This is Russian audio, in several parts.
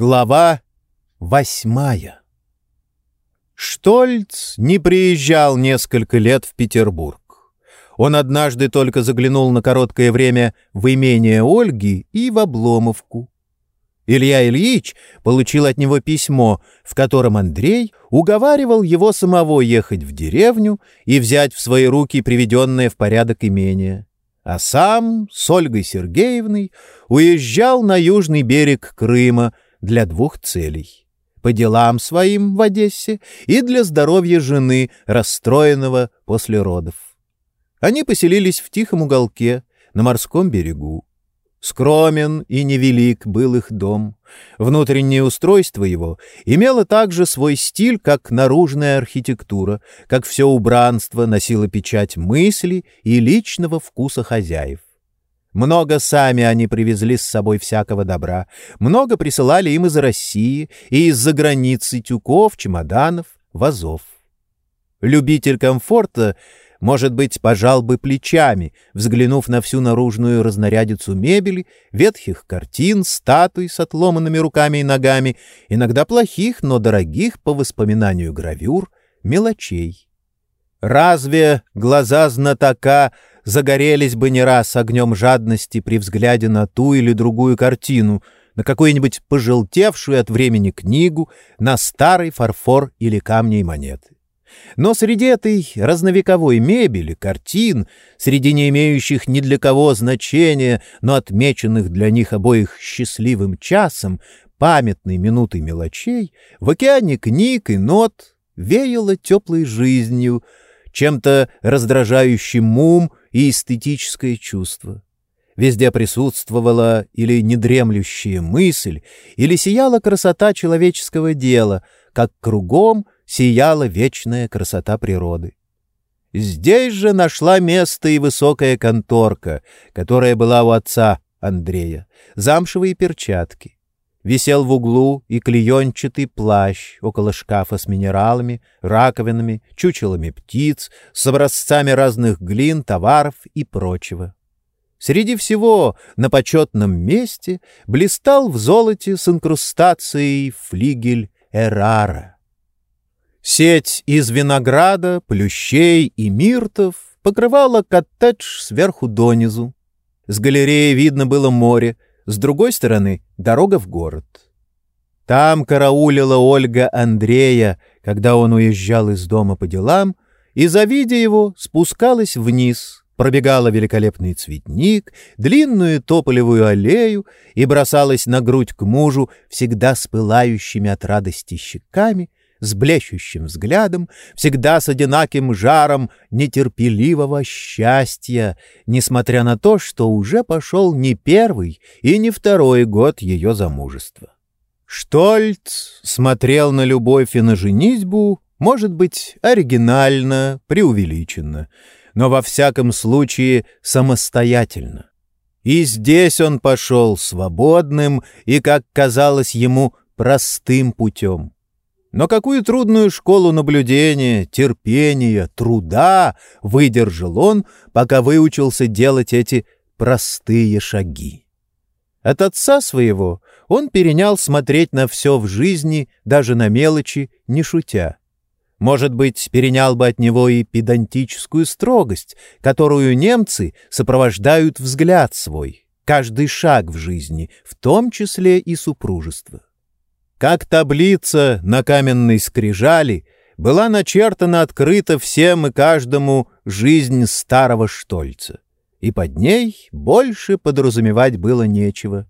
Глава восьмая Штольц не приезжал несколько лет в Петербург. Он однажды только заглянул на короткое время в имение Ольги и в Обломовку. Илья Ильич получил от него письмо, в котором Андрей уговаривал его самого ехать в деревню и взять в свои руки приведенное в порядок имение а сам с Ольгой Сергеевной уезжал на южный берег Крыма для двух целей — по делам своим в Одессе и для здоровья жены, расстроенного после родов. Они поселились в тихом уголке на морском берегу. Скромен и невелик был их дом. Внутреннее устройство его имело также свой стиль, как наружная архитектура, как все убранство носило печать мысли и личного вкуса хозяев. Много сами они привезли с собой всякого добра, много присылали им из России и из-за границы тюков, чемоданов, вазов. Любитель комфорта — может быть, пожал бы плечами, взглянув на всю наружную разнарядицу мебели, ветхих картин, статуй с отломанными руками и ногами, иногда плохих, но дорогих по воспоминанию гравюр, мелочей. Разве глаза знатока загорелись бы не раз огнем жадности при взгляде на ту или другую картину, на какую-нибудь пожелтевшую от времени книгу, на старый фарфор или камни и монеты? Но среди этой разновековой мебели, картин, среди не имеющих ни для кого значения, но отмеченных для них обоих счастливым часом, памятной минутой мелочей, в океане книг и нот веяло теплой жизнью, чем-то раздражающим ум и эстетическое чувство. Везде присутствовала или недремлющая мысль, или сияла красота человеческого дела, как кругом — сияла вечная красота природы. Здесь же нашла место и высокая конторка, которая была у отца Андрея, замшевые перчатки. Висел в углу и клеенчатый плащ около шкафа с минералами, раковинами, чучелами птиц, с образцами разных глин, товаров и прочего. Среди всего на почетном месте блистал в золоте с инкрустацией флигель Эрара. Сеть из винограда, плющей и миртов покрывала коттедж сверху донизу. С галереи видно было море, с другой стороны — дорога в город. Там караулила Ольга Андрея, когда он уезжал из дома по делам, и, завидя его, спускалась вниз, пробегала великолепный цветник, длинную тополевую аллею и бросалась на грудь к мужу, всегда с пылающими от радости щеками, с блещущим взглядом, всегда с одинаким жаром нетерпеливого счастья, несмотря на то, что уже пошел не первый и не второй год ее замужества. Штольц смотрел на любовь и на женитьбу, может быть, оригинально, преувеличенно, но во всяком случае самостоятельно. И здесь он пошел свободным и, как казалось ему, простым путем. Но какую трудную школу наблюдения, терпения, труда выдержал он, пока выучился делать эти простые шаги. От отца своего он перенял смотреть на все в жизни, даже на мелочи, не шутя. Может быть, перенял бы от него и педантическую строгость, которую немцы сопровождают взгляд свой, каждый шаг в жизни, в том числе и супружество. Как таблица на каменной скрижали была начертана открыто всем и каждому жизнь старого Штольца, и под ней больше подразумевать было нечего.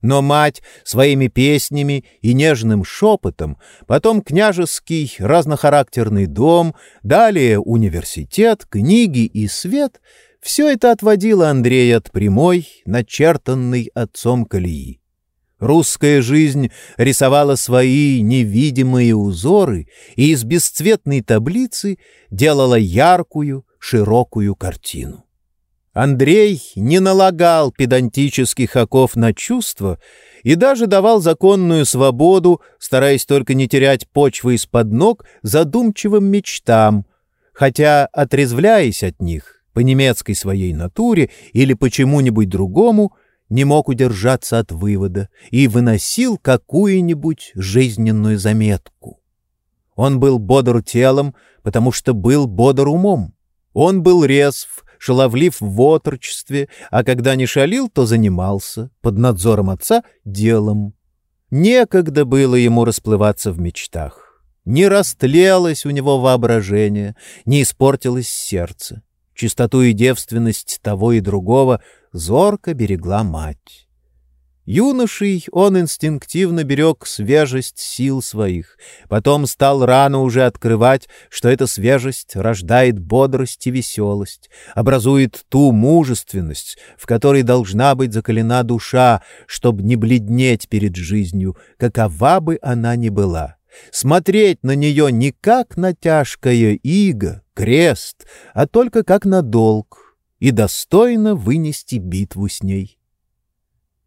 Но мать своими песнями и нежным шепотом, потом княжеский разнохарактерный дом, далее университет, книги и свет — все это отводило Андрея от прямой, начертанной отцом колеи. Русская жизнь рисовала свои невидимые узоры и из бесцветной таблицы делала яркую, широкую картину. Андрей не налагал педантических оков на чувства и даже давал законную свободу, стараясь только не терять почвы из-под ног задумчивым мечтам, хотя, отрезвляясь от них по немецкой своей натуре или почему-нибудь другому, не мог удержаться от вывода и выносил какую-нибудь жизненную заметку. Он был бодр телом, потому что был бодр умом. Он был резв, шаловлив в отрочестве, а когда не шалил, то занимался, под надзором отца, делом. Некогда было ему расплываться в мечтах. Не растлелось у него воображение, не испортилось сердце. Чистоту и девственность того и другого зорко берегла мать. Юношей он инстинктивно берег свежесть сил своих, потом стал рано уже открывать, что эта свежесть рождает бодрость и веселость, образует ту мужественность, в которой должна быть закалена душа, чтобы не бледнеть перед жизнью, какова бы она ни была. Смотреть на нее не как на тяжкое иго, крест, а только как на долг, и достойно вынести битву с ней.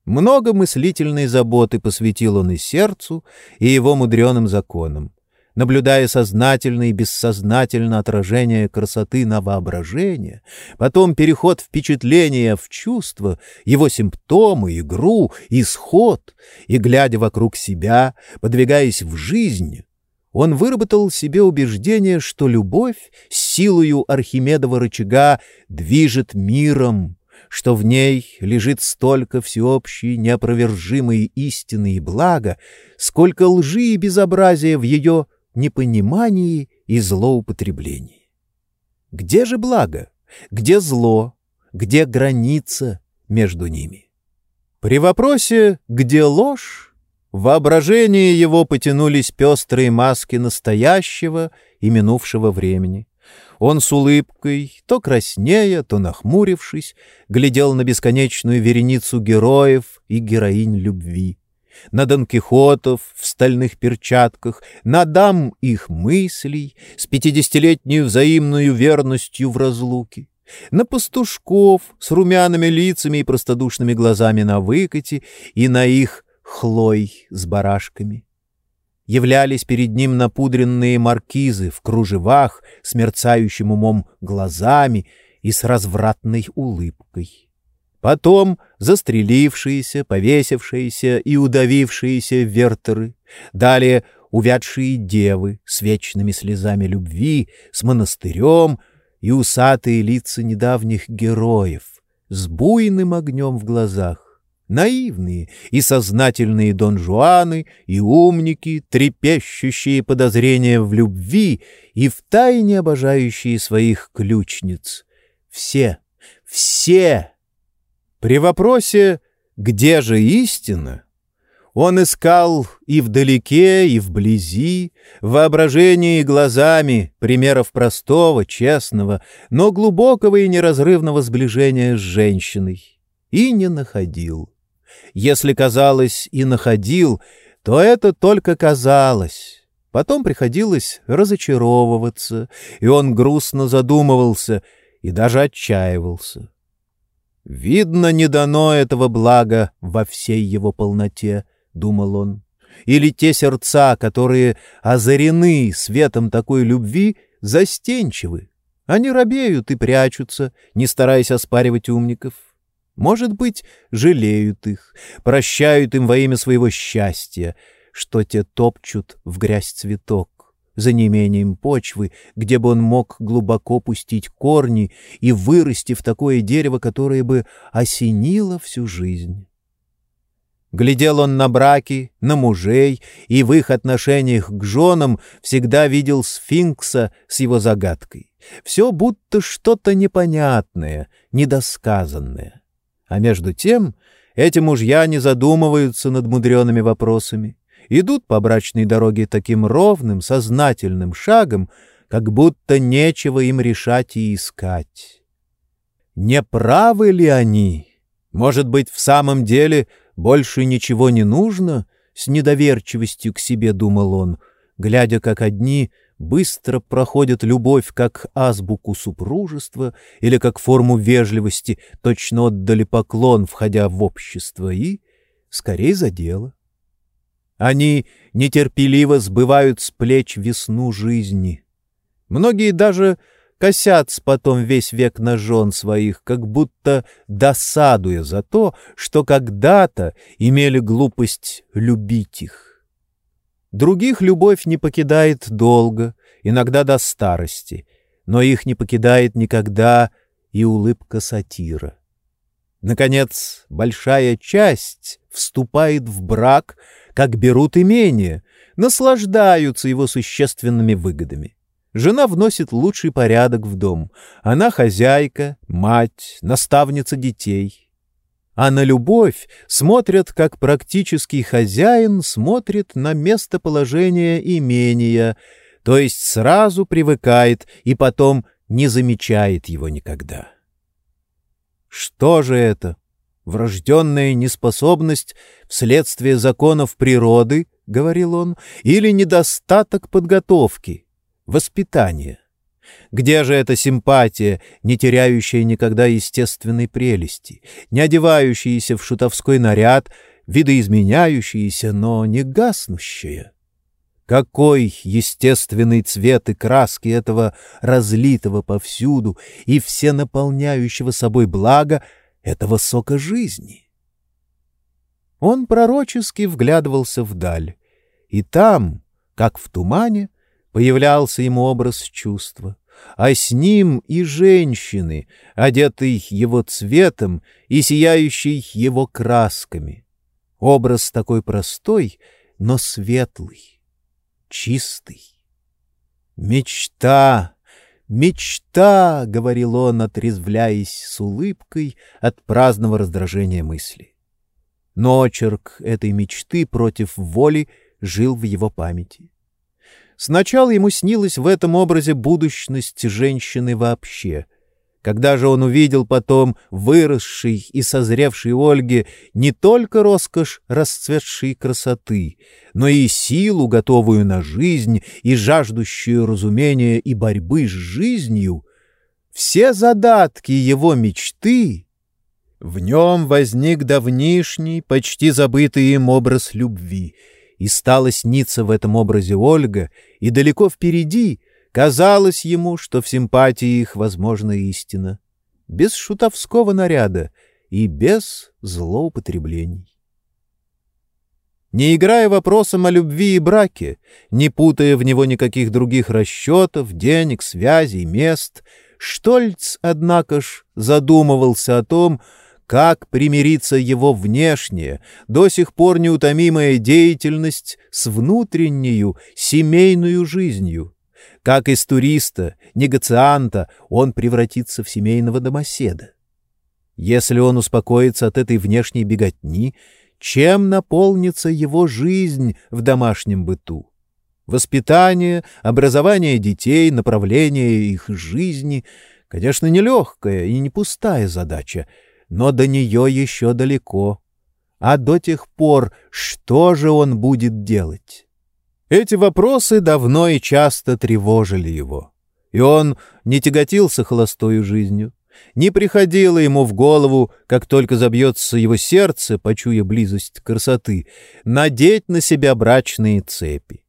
Много мыслительной заботы посвятил он и сердцу, и его мудреным законам. Наблюдая сознательно и бессознательно отражение красоты на воображение, потом переход впечатления в чувство, его симптомы, игру, исход, и, глядя вокруг себя, подвигаясь в жизнь, он выработал себе убеждение, что любовь силою Архимедова рычага движет миром, что в ней лежит столько всеобщей неопровержимой истины и блага, сколько лжи и безобразия в ее непонимании и злоупотреблении. Где же благо? Где зло? Где граница между ними? При вопросе «где ложь?» В воображении его потянулись пестрые маски настоящего и минувшего времени. Он с улыбкой, то краснея, то нахмурившись, глядел на бесконечную вереницу героев и героинь любви, на Дон Кихотов в стальных перчатках, на дам их мыслей с пятидесятилетней взаимной верностью в разлуке, на пастушков с румяными лицами и простодушными глазами на выкате и на их хлой с барашками являлись перед ним напудренные маркизы в кружевах с мерцающим умом глазами и с развратной улыбкой. Потом застрелившиеся, повесившиеся и удавившиеся вертеры, далее увядшие девы с вечными слезами любви, с монастырем и усатые лица недавних героев, с буйным огнем в глазах наивные и сознательные донжуаны и умники, трепещущие подозрения в любви и втайне обожающие своих ключниц. Все, все! При вопросе «Где же истина?» Он искал и вдалеке, и вблизи, в воображении и глазами примеров простого, честного, но глубокого и неразрывного сближения с женщиной. И не находил. Если казалось и находил, то это только казалось. Потом приходилось разочаровываться, и он грустно задумывался и даже отчаивался. «Видно, не дано этого блага во всей его полноте», — думал он. «Или те сердца, которые озарены светом такой любви, застенчивы. Они робеют и прячутся, не стараясь оспаривать умников. Может быть, жалеют их, прощают им во имя своего счастья, что те топчут в грязь цветок, за неимением почвы, где бы он мог глубоко пустить корни и вырасти в такое дерево, которое бы осенило всю жизнь. Глядел он на браки, на мужей, и в их отношениях к женам всегда видел сфинкса с его загадкой. Все будто что-то непонятное, недосказанное. А между тем эти мужья не задумываются над мудреными вопросами, идут по брачной дороге таким ровным, сознательным шагом, как будто нечего им решать и искать. Не правы ли они? Может быть, в самом деле больше ничего не нужно? С недоверчивостью к себе думал он, глядя, как одни быстро проходят любовь как азбуку супружества или как форму вежливости, точно отдали поклон, входя в общество, и скорее за дело. Они нетерпеливо сбывают с плеч весну жизни. Многие даже косятся потом весь век на жен своих, как будто досадуя за то, что когда-то имели глупость любить их. Других любовь не покидает долго, иногда до старости, но их не покидает никогда и улыбка сатира. Наконец, большая часть вступает в брак, как берут имение, наслаждаются его существенными выгодами. Жена вносит лучший порядок в дом. Она хозяйка, мать, наставница детей. А на любовь смотрят, как практический хозяин смотрит на местоположение имения, то есть сразу привыкает и потом не замечает его никогда. Что же это? Врожденная неспособность вследствие законов природы, — говорил он, — или недостаток подготовки, воспитания? Где же эта симпатия, не теряющая никогда естественной прелести, не одевающаяся в шутовской наряд, видоизменяющаяся, но не гаснущая? Какой естественный цвет и краски этого разлитого повсюду и все наполняющего собой блага этого сока жизни! Он пророчески вглядывался вдаль, и там, как в тумане, появлялся ему образ чувства, а с ним и женщины, одетые его цветом и сияющие его красками. Образ такой простой, но светлый чистый. «Мечта! Мечта!» — говорил он, отрезвляясь с улыбкой от праздного раздражения мысли. Но очерк этой мечты против воли жил в его памяти. Сначала ему снилась в этом образе будущность женщины вообще — когда же он увидел потом выросшей и созревшей Ольге не только роскошь расцветшей красоты, но и силу, готовую на жизнь и жаждущую разумения и борьбы с жизнью, все задатки его мечты, в нем возник давнишний, почти забытый им образ любви, и стала сниться в этом образе Ольга, и далеко впереди — Казалось ему, что в симпатии их возможна истина, без шутовского наряда и без злоупотреблений. Не играя вопросом о любви и браке, не путая в него никаких других расчетов, денег, связей, мест, Штольц, однако ж, задумывался о том, как примириться его внешняя, до сих пор неутомимая деятельность с внутреннюю, семейную жизнью, как из туриста, негацианта, он превратится в семейного домоседа. Если он успокоится от этой внешней беготни, чем наполнится его жизнь в домашнем быту? Воспитание, образование детей, направление их жизни — Конечно, нелегкая и не пустая задача, но до нее еще далеко. А до тех пор что же он будет делать? Эти вопросы давно и часто тревожили его. И он не тяготился холостою жизнью. Не приходило ему в голову, как только забьется его сердце, почуя близость красоты, надеть на себя брачные цепи.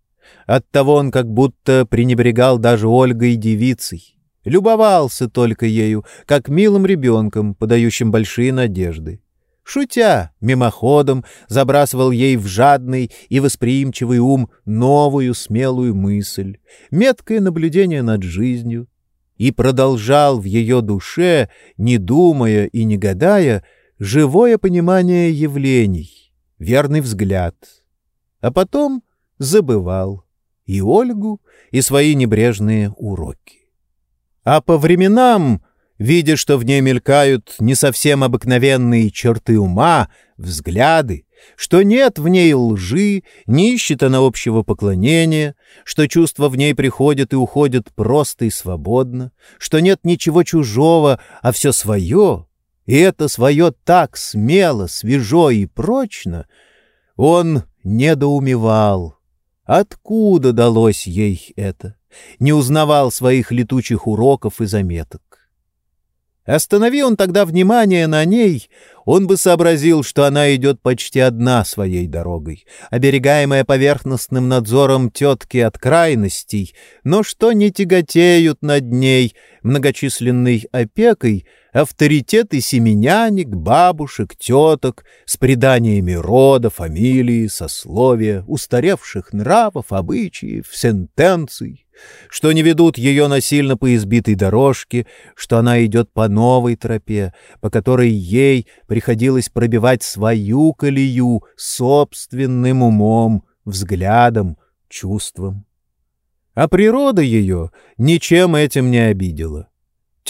Оттого он как будто пренебрегал даже Ольгой девицей. Любовался только ею, как милым ребенком, подающим большие надежды шутя, мимоходом забрасывал ей в жадный и восприимчивый ум новую смелую мысль, меткое наблюдение над жизнью, и продолжал в ее душе, не думая и не гадая, живое понимание явлений, верный взгляд. А потом забывал и Ольгу, и свои небрежные уроки. А по временам видя, что в ней мелькают не совсем обыкновенные черты ума, взгляды, что нет в ней лжи, не ищет она общего поклонения, что чувства в ней приходят и уходят просто и свободно, что нет ничего чужого, а все свое, и это свое так смело, свежо и прочно, он недоумевал. Откуда далось ей это? Не узнавал своих летучих уроков и заметок. Останови он тогда внимание на ней, он бы сообразил, что она идет почти одна своей дорогой, оберегаемая поверхностным надзором тетки от крайностей, но что не тяготеют над ней многочисленной опекой авторитеты семенянек, бабушек, теток с преданиями рода, фамилии, сословия, устаревших нравов, обычаев, сентенций, что не ведут ее насильно по избитой дорожке, что она идет по новой тропе, по которой ей приходилось пробивать свою колею собственным умом, взглядом, чувством. А природа ее ничем этим не обидела.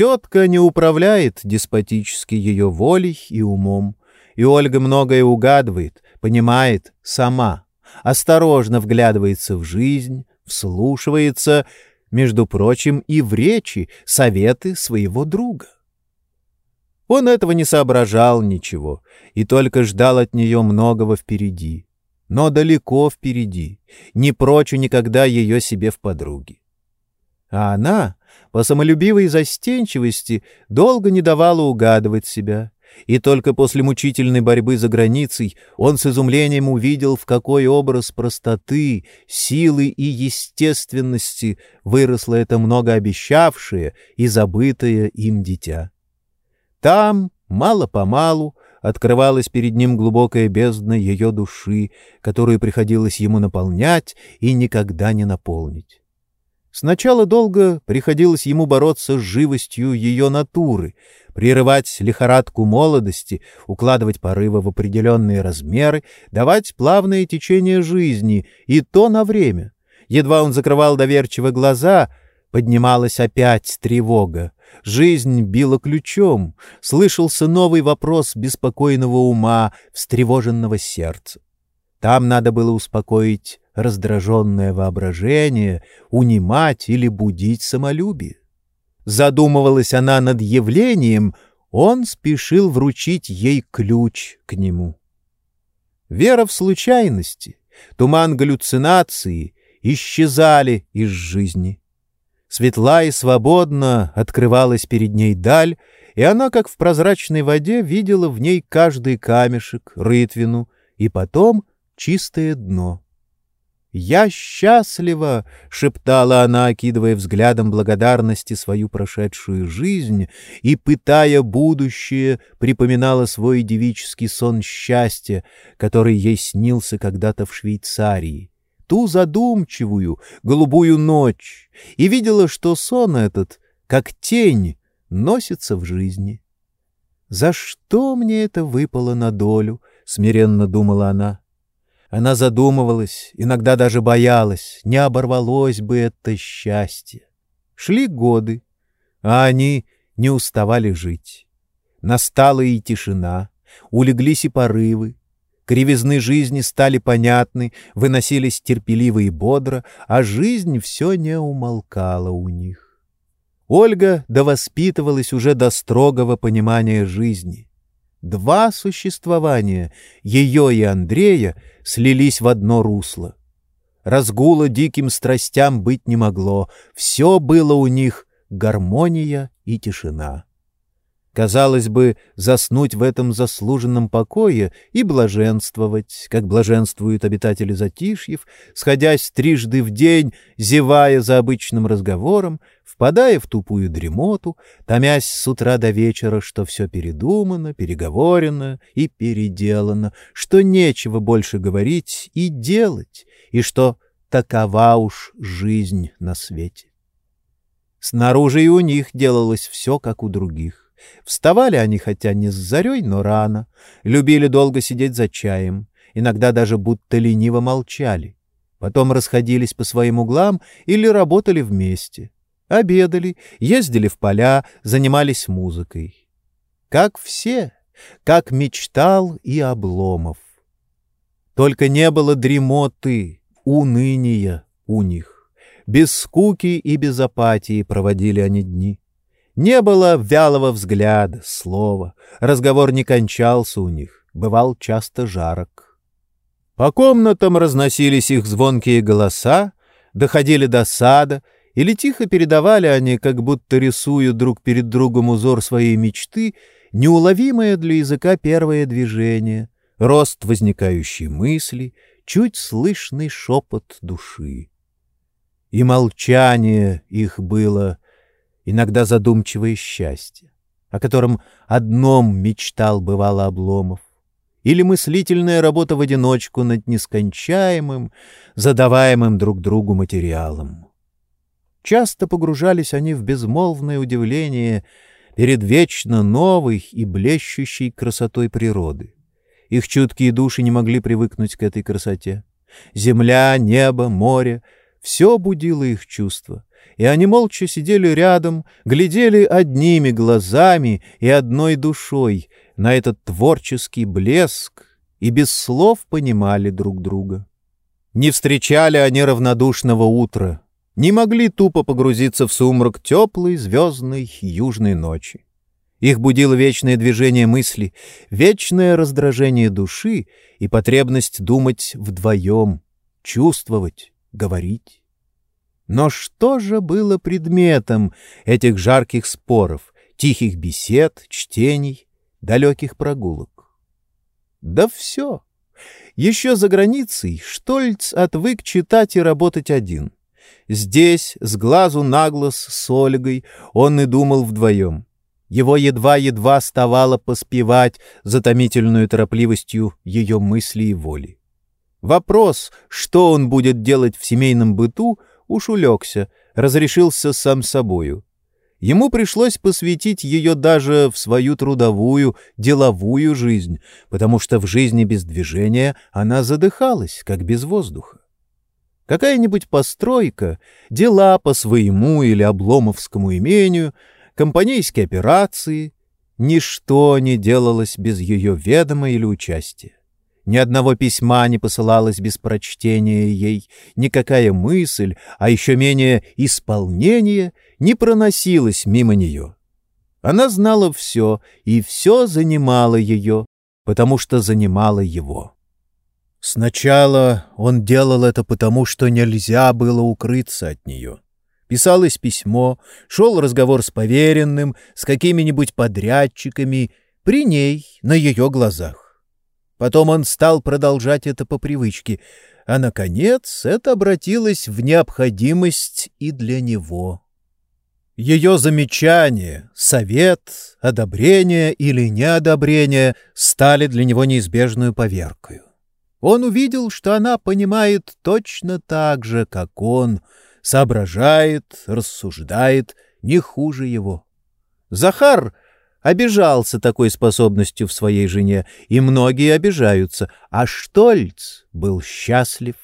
Тетка не управляет деспотически ее волей и умом, и Ольга многое угадывает, понимает сама, осторожно вглядывается в жизнь, вслушивается, между прочим, и в речи, советы своего друга. Он этого не соображал ничего и только ждал от нее многого впереди, но далеко впереди, не прочь никогда ее себе в подруги. А она по самолюбивой застенчивости долго не давала угадывать себя, и только после мучительной борьбы за границей он с изумлением увидел, в какой образ простоты, силы и естественности выросло это многообещавшее и забытое им дитя. Там, мало-помалу, открывалась перед ним глубокая бездна ее души, которую приходилось ему наполнять и никогда не наполнить. Сначала долго приходилось ему бороться с живостью ее натуры, прерывать лихорадку молодости, укладывать порывы в определенные размеры, давать плавное течение жизни, и то на время. Едва он закрывал доверчиво глаза, поднималась опять тревога. Жизнь била ключом, слышался новый вопрос беспокойного ума, встревоженного сердца. Там надо было успокоить раздраженное воображение, унимать или будить самолюбие. Задумывалась она над явлением, он спешил вручить ей ключ к нему. Вера в случайности, туман галлюцинации исчезали из жизни. Светла и свободно открывалась перед ней даль, и она, как в прозрачной воде, видела в ней каждый камешек, рытвину и потом чистое дно. «Я счастлива!» — шептала она, окидывая взглядом благодарности свою прошедшую жизнь и, пытая будущее, припоминала свой девический сон счастья, который ей снился когда-то в Швейцарии, ту задумчивую, голубую ночь, и видела, что сон этот, как тень, носится в жизни. «За что мне это выпало на долю?» — смиренно думала она. Она задумывалась, иногда даже боялась, не оборвалось бы это счастье. Шли годы, а они не уставали жить. Настала и тишина, улеглись и порывы. Кривизны жизни стали понятны, выносились терпеливо и бодро, а жизнь все не умолкала у них. Ольга довоспитывалась уже до строгого понимания жизни. Два существования, ее и Андрея, слились в одно русло. Разгула диким страстям быть не могло, все было у них гармония и тишина. Казалось бы, заснуть в этом заслуженном покое и блаженствовать, как блаженствуют обитатели затишьев, сходясь трижды в день, зевая за обычным разговором, впадая в тупую дремоту, томясь с утра до вечера, что все передумано, переговорено и переделано, что нечего больше говорить и делать, и что такова уж жизнь на свете. Снаружи у них делалось все, как у других. Вставали они хотя не с зарей, но рано, любили долго сидеть за чаем, иногда даже будто лениво молчали. Потом расходились по своим углам или работали вместе. Обедали, ездили в поля, занимались музыкой. Как все, как мечтал и Обломов. Только не было дремоты, уныния у них. Без скуки и без апатии проводили они дни. Не было вялого взгляда, слова, разговор не кончался у них, бывал часто жарок. По комнатам разносились их звонкие голоса, доходили до сада, или тихо передавали они, как будто рисуя друг перед другом узор своей мечты, неуловимое для языка первое движение, рост возникающей мысли, чуть слышный шепот души. И молчание их было иногда задумчивое счастье, о котором одном мечтал бывало Обломов, или мыслительная работа в одиночку над нескончаемым, задаваемым друг другу материалом. Часто погружались они в безмолвное удивление перед вечно новой и блещущей красотой природы. Их чуткие души не могли привыкнуть к этой красоте. Земля, небо, море — все будило их чувства, и они молча сидели рядом, глядели одними глазами и одной душой на этот творческий блеск и без слов понимали друг друга. Не встречали они равнодушного утра, не могли тупо погрузиться в сумрак теплой звездной южной ночи. Их будило вечное движение мысли, вечное раздражение души и потребность думать вдвоем, чувствовать, говорить. Но что же было предметом этих жарких споров, тихих бесед, чтений, далеких прогулок? Да все. Еще за границей Штольц отвык читать и работать один — Здесь, с глазу на глаз с Ольгой, он и думал вдвоем. Его едва-едва оставало поспевать за томительную торопливостью ее мысли и воли. Вопрос, что он будет делать в семейном быту, уж улегся, разрешился сам собою. Ему пришлось посвятить ее даже в свою трудовую, деловую жизнь, потому что в жизни без движения она задыхалась, как без воздуха. Какая-нибудь постройка, дела по своему или обломовскому имению, компанейские операции — ничто не делалось без ее ведома или участия. Ни одного письма не посылалось без прочтения ей, никакая мысль, а еще менее исполнение, не проносилась мимо нее. Она знала все, и все занимало ее, потому что занимало его. Сначала он делал это потому, что нельзя было укрыться от нее. Писалось письмо, шел разговор с поверенным, с какими-нибудь подрядчиками, при ней, на ее глазах. Потом он стал продолжать это по привычке, а, наконец, это обратилось в необходимость и для него. Ее замечания, совет, одобрение или неодобрение стали для него неизбежную поверкою. Он увидел, что она понимает точно так же, как он, соображает, рассуждает не хуже его. Захар обижался такой способностью в своей жене, и многие обижаются, а Штольц был счастлив.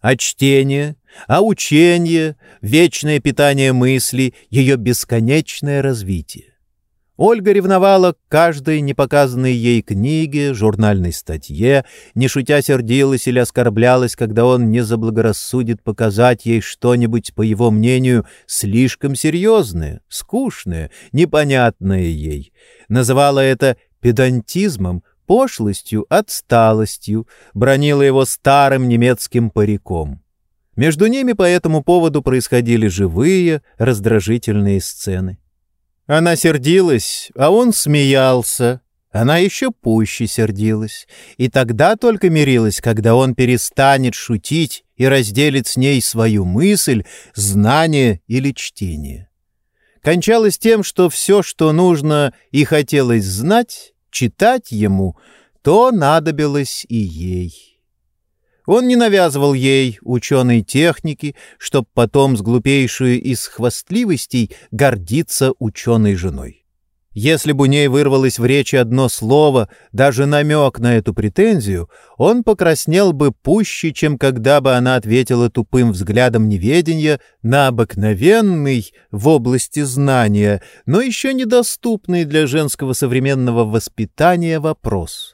А чтение, а учение, вечное питание мысли, ее бесконечное развитие. Ольга ревновала к каждой непоказанной ей книге, журнальной статье, не шутя сердилась или оскорблялась, когда он не заблагорассудит показать ей что-нибудь, по его мнению, слишком серьезное, скучное, непонятное ей. Называла это педантизмом, пошлостью, отсталостью, бронила его старым немецким париком. Между ними по этому поводу происходили живые, раздражительные сцены. Она сердилась, а он смеялся. Она еще пуще сердилась. И тогда только мирилась, когда он перестанет шутить и разделит с ней свою мысль, знание или чтение. Кончалось тем, что все, что нужно и хотелось знать, читать ему, то надобилось и ей. Он не навязывал ей ученой техники, чтоб потом с глупейшую из хвастливостей гордиться ученой женой. Если бы у ней вырвалось в речи одно слово, даже намек на эту претензию, он покраснел бы пуще, чем когда бы она ответила тупым взглядом неведения на обыкновенный в области знания, но еще недоступный для женского современного воспитания вопрос —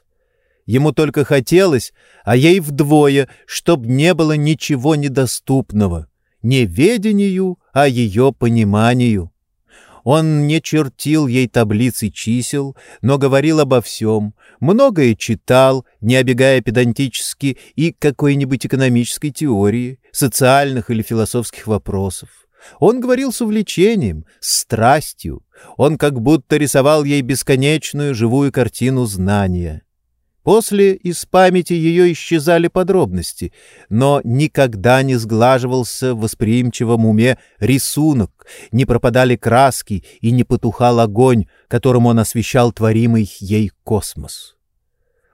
Ему только хотелось, а ей вдвое, чтоб не было ничего недоступного, не ведению, а ее пониманию. Он не чертил ей таблицы чисел, но говорил обо всем, многое читал, не обегая педантически и какой-нибудь экономической теории, социальных или философских вопросов. Он говорил с увлечением, с страстью. Он как будто рисовал ей бесконечную живую картину знания. После из памяти ее исчезали подробности, но никогда не сглаживался в восприимчивом уме рисунок, не пропадали краски и не потухал огонь, которым он освещал творимый ей космос.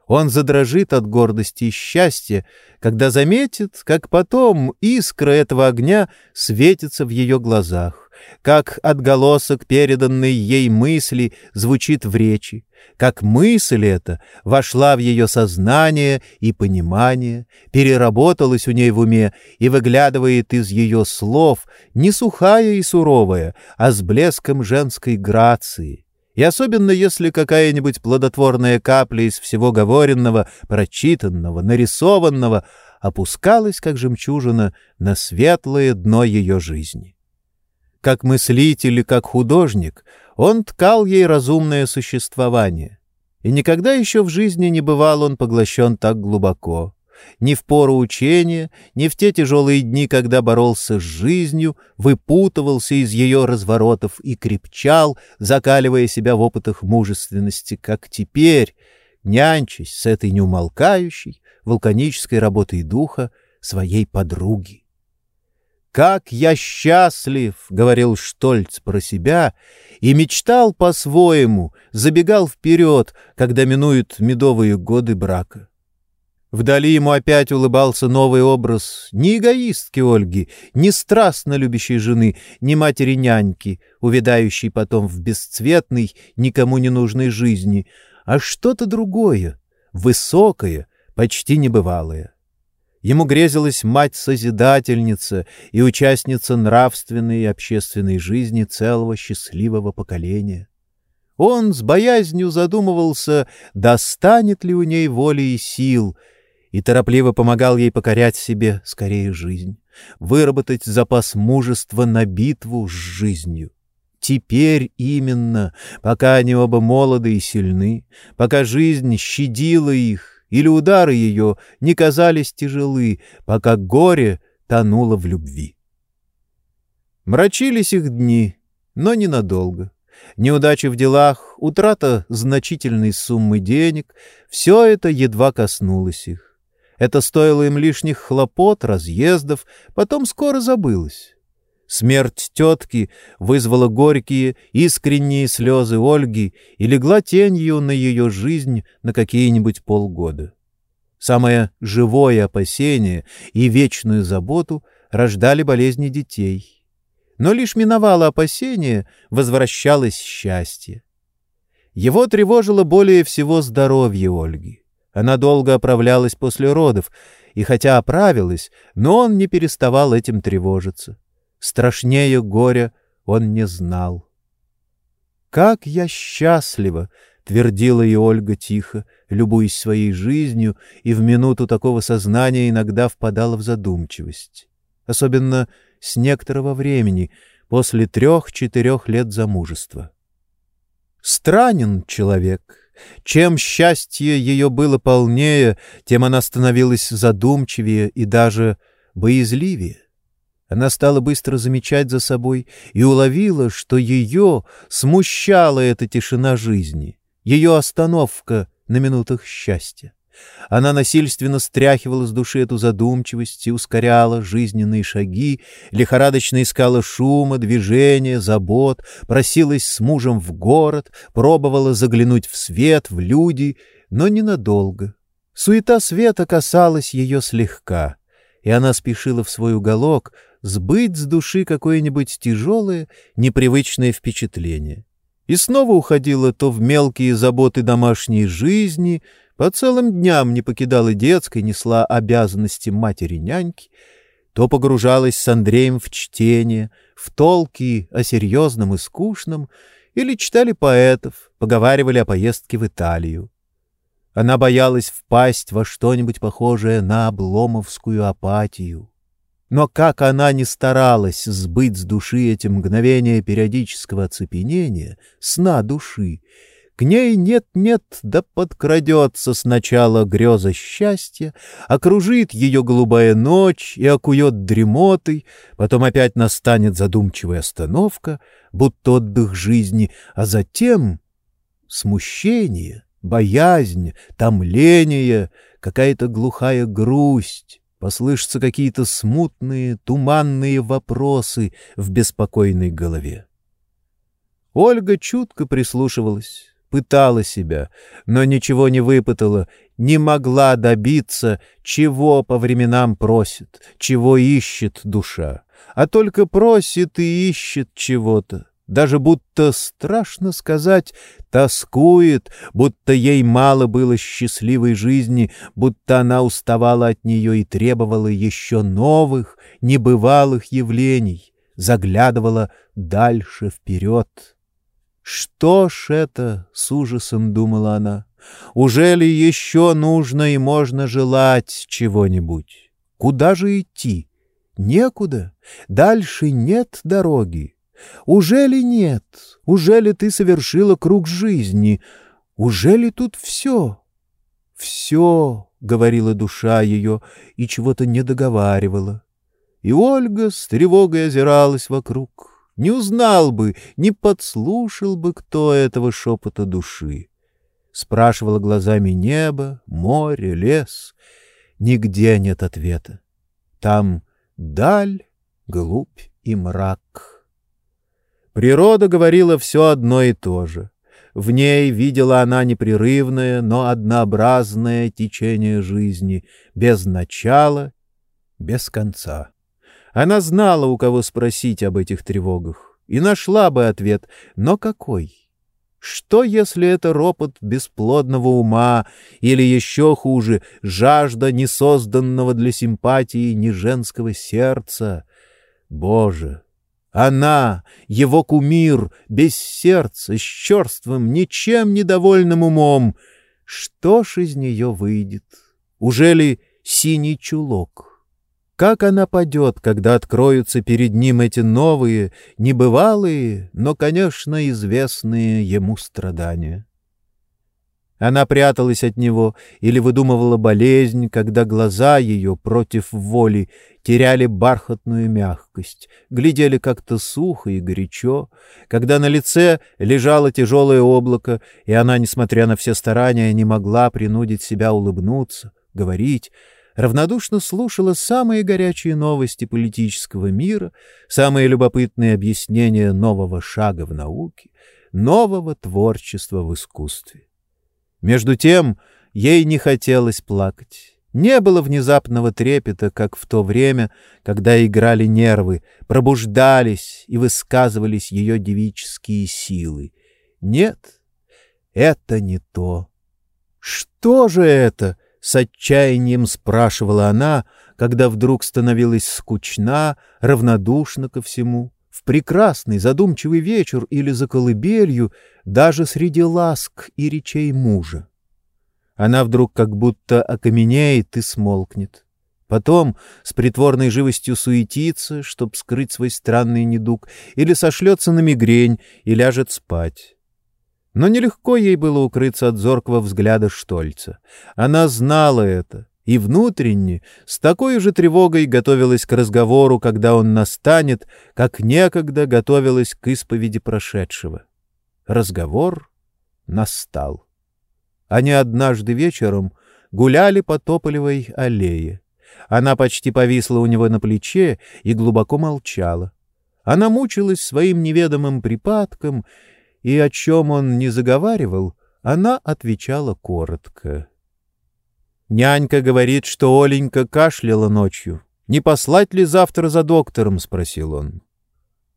Он задрожит от гордости и счастья, когда заметит, как потом искра этого огня светится в ее глазах, как отголосок переданной ей мысли звучит в речи, как мысль эта вошла в ее сознание и понимание, переработалась у ней в уме и выглядывает из ее слов не сухая и суровая, а с блеском женской грации, и особенно если какая-нибудь плодотворная капля из всего говоренного, прочитанного, нарисованного опускалась, как жемчужина, на светлое дно ее жизни. Как мыслитель и как художник он ткал ей разумное существование, и никогда еще в жизни не бывал он поглощен так глубоко ни в пору учения, ни в те тяжелые дни, когда боролся с жизнью, выпутывался из ее разворотов и крепчал, закаливая себя в опытах мужественности, как теперь, нянчась с этой неумолкающей, вулканической работой духа своей подруги. «Как я счастлив!» — говорил Штольц про себя и мечтал войему забегал вперед, когда минуют медовые годы брака. Вдали ему опять улыбался новый образ не эгоистки Ольги, не страстно любящей жены, не матери-няньки, увядающей потом в бесцветной, никому не нужной жизни, а что-то другое, высокое, почти небывалое. Ему грезилась мать-созидательница и участница нравственной и общественной жизни целого счастливого поколения. Он с боязнью задумывался, достанет ли у ней воли и сил — и торопливо помогал ей покорять себе скорее жизнь, выработать запас мужества на битву с жизнью. Теперь именно, пока они оба молоды и сильны, пока жизнь щадила их или удары ее не казались тяжелы, пока горе тонуло в любви. Мрачились их дни, но ненадолго. Неудачи в делах, утрата значительной суммы денег — все это едва коснулось их. Это стоило им лишних хлопот, разъездов, потом скоро забылось. Смерть тетки вызвала горькие, искренние слезы Ольги и легла тенью на ее жизнь на какие-нибудь полгода. Самое живое опасение и вечную заботу рождали болезни детей. Но лишь миновало опасение, возвращалось счастье. Его тревожило более всего здоровье Ольги. Она долго оправлялась после родов, и хотя оправилась, но он не переставал этим тревожиться. Страшнее горя он не знал. «Как я счастлива!» — твердила и Ольга тихо, любуясь своей жизнью, и в минуту такого сознания иногда впадала в задумчивость. Особенно с некоторого времени, после трех-четырех лет замужества. Странен человек — чем счастье ее было полнее, тем она становилась задумчивее и даже боязливее. Она стала быстро замечать за собой и уловила, что ее смущала эта тишина жизни, ее остановка на минутах счастья. Она насильственно стряхивала с души эту задумчивость и ускоряла жизненные шаги, лихорадочно искала шума, движения, забот, просилась с мужем в город, пробовала заглянуть в свет, в люди, но ненадолго. Суета света касалась ее слегка, и она спешила в свой уголок сбыть с души какое-нибудь тяжелое, непривычное впечатление. И снова уходила то в мелкие заботы домашней жизни, по целым дням не покидала детской, несла обязанности матери-няньки, то погружалась с Андреем в чтение, в толки о серьезном и скучном, или читали поэтов, поговаривали о поездке в Италию. Она боялась впасть во что-нибудь похожее на обломовскую апатию. Но как она не старалась сбыть с души эти мгновения периодического оцепенения, сна души, К ней нет-нет, да подкрадется сначала греза счастья, окружит ее голубая ночь и окует дремотой, потом опять настанет задумчивая остановка, будто отдых жизни, а затем смущение, боязнь, томление, какая-то глухая грусть, послышатся какие-то смутные, туманные вопросы в беспокойной голове. Ольга чутко прислушивалась пытала себя, но ничего не выпытала, не могла добиться, чего по временам просит, чего ищет душа, а только просит и ищет чего-то. Даже будто, страшно сказать, тоскует, будто ей мало было счастливой жизни, будто она уставала от нее и требовала еще новых, небывалых явлений, заглядывала дальше вперед. «Что ж это?» — с ужасом думала она. «Уже ли еще нужно и можно желать чего-нибудь? Куда же идти? Некуда. Дальше нет дороги. Уже ли нет? Уже ли ты совершила круг жизни? Уже ли тут все?» «Все», — говорила душа ее, и чего-то не договаривала. И Ольга с тревогой озиралась вокруг не узнал бы, не подслушал бы кто этого шепота души. Спрашивала глазами небо, море, лес. Нигде нет ответа. Там даль, глубь и мрак. Природа говорила все одно и то же. В ней видела она непрерывное, но однообразное течение жизни, без начала, без конца. Она знала, у кого спросить об этих тревогах, и нашла бы ответ, но какой? Что, если это ропот бесплодного ума или еще хуже, жажда несозданного для симпатии ни женского сердца? Боже! Она, его кумир, без сердца, с черствым, ничем недовольным умом. Что ж из нее выйдет? Уже ли синий чулок? Как она падет, когда откроются перед ним эти новые, небывалые, но, конечно, известные ему страдания? Она пряталась от него или выдумывала болезнь, когда глаза ее против воли теряли бархатную мягкость, глядели как-то сухо и горячо, когда на лице лежало тяжелое облако, и она, несмотря на все старания, не могла принудить себя улыбнуться, говорить, равнодушно слушала самые горячие новости политического мира, самые любопытные объяснения нового шага в науке, нового творчества в искусстве. Между тем ей не хотелось плакать. Не было внезапного трепета, как в то время, когда играли нервы, пробуждались и высказывались ее девические силы. Нет, это не то. Что же это? С отчаянием спрашивала она, когда вдруг становилась скучна, равнодушна ко всему. В прекрасный задумчивый вечер или за колыбелью, даже среди ласк и речей мужа. Она вдруг как будто окаменеет и смолкнет. Потом с притворной живостью суетится, чтоб скрыть свой странный недуг, или сошлется на мигрень и ляжет спать. Но нелегко ей было укрыться от зоркого взгляда Штольца. Она знала это и внутренне с такой же тревогой готовилась к разговору, когда он настанет, как некогда готовилась к исповеди прошедшего. Разговор настал. Они однажды вечером гуляли по Тополевой аллее. Она почти повисла у него на плече и глубоко молчала. Она мучилась своим неведомым припадком и о чем он не заговаривал, она отвечала коротко. «Нянька говорит, что Оленька кашляла ночью. Не послать ли завтра за доктором?» — спросил он.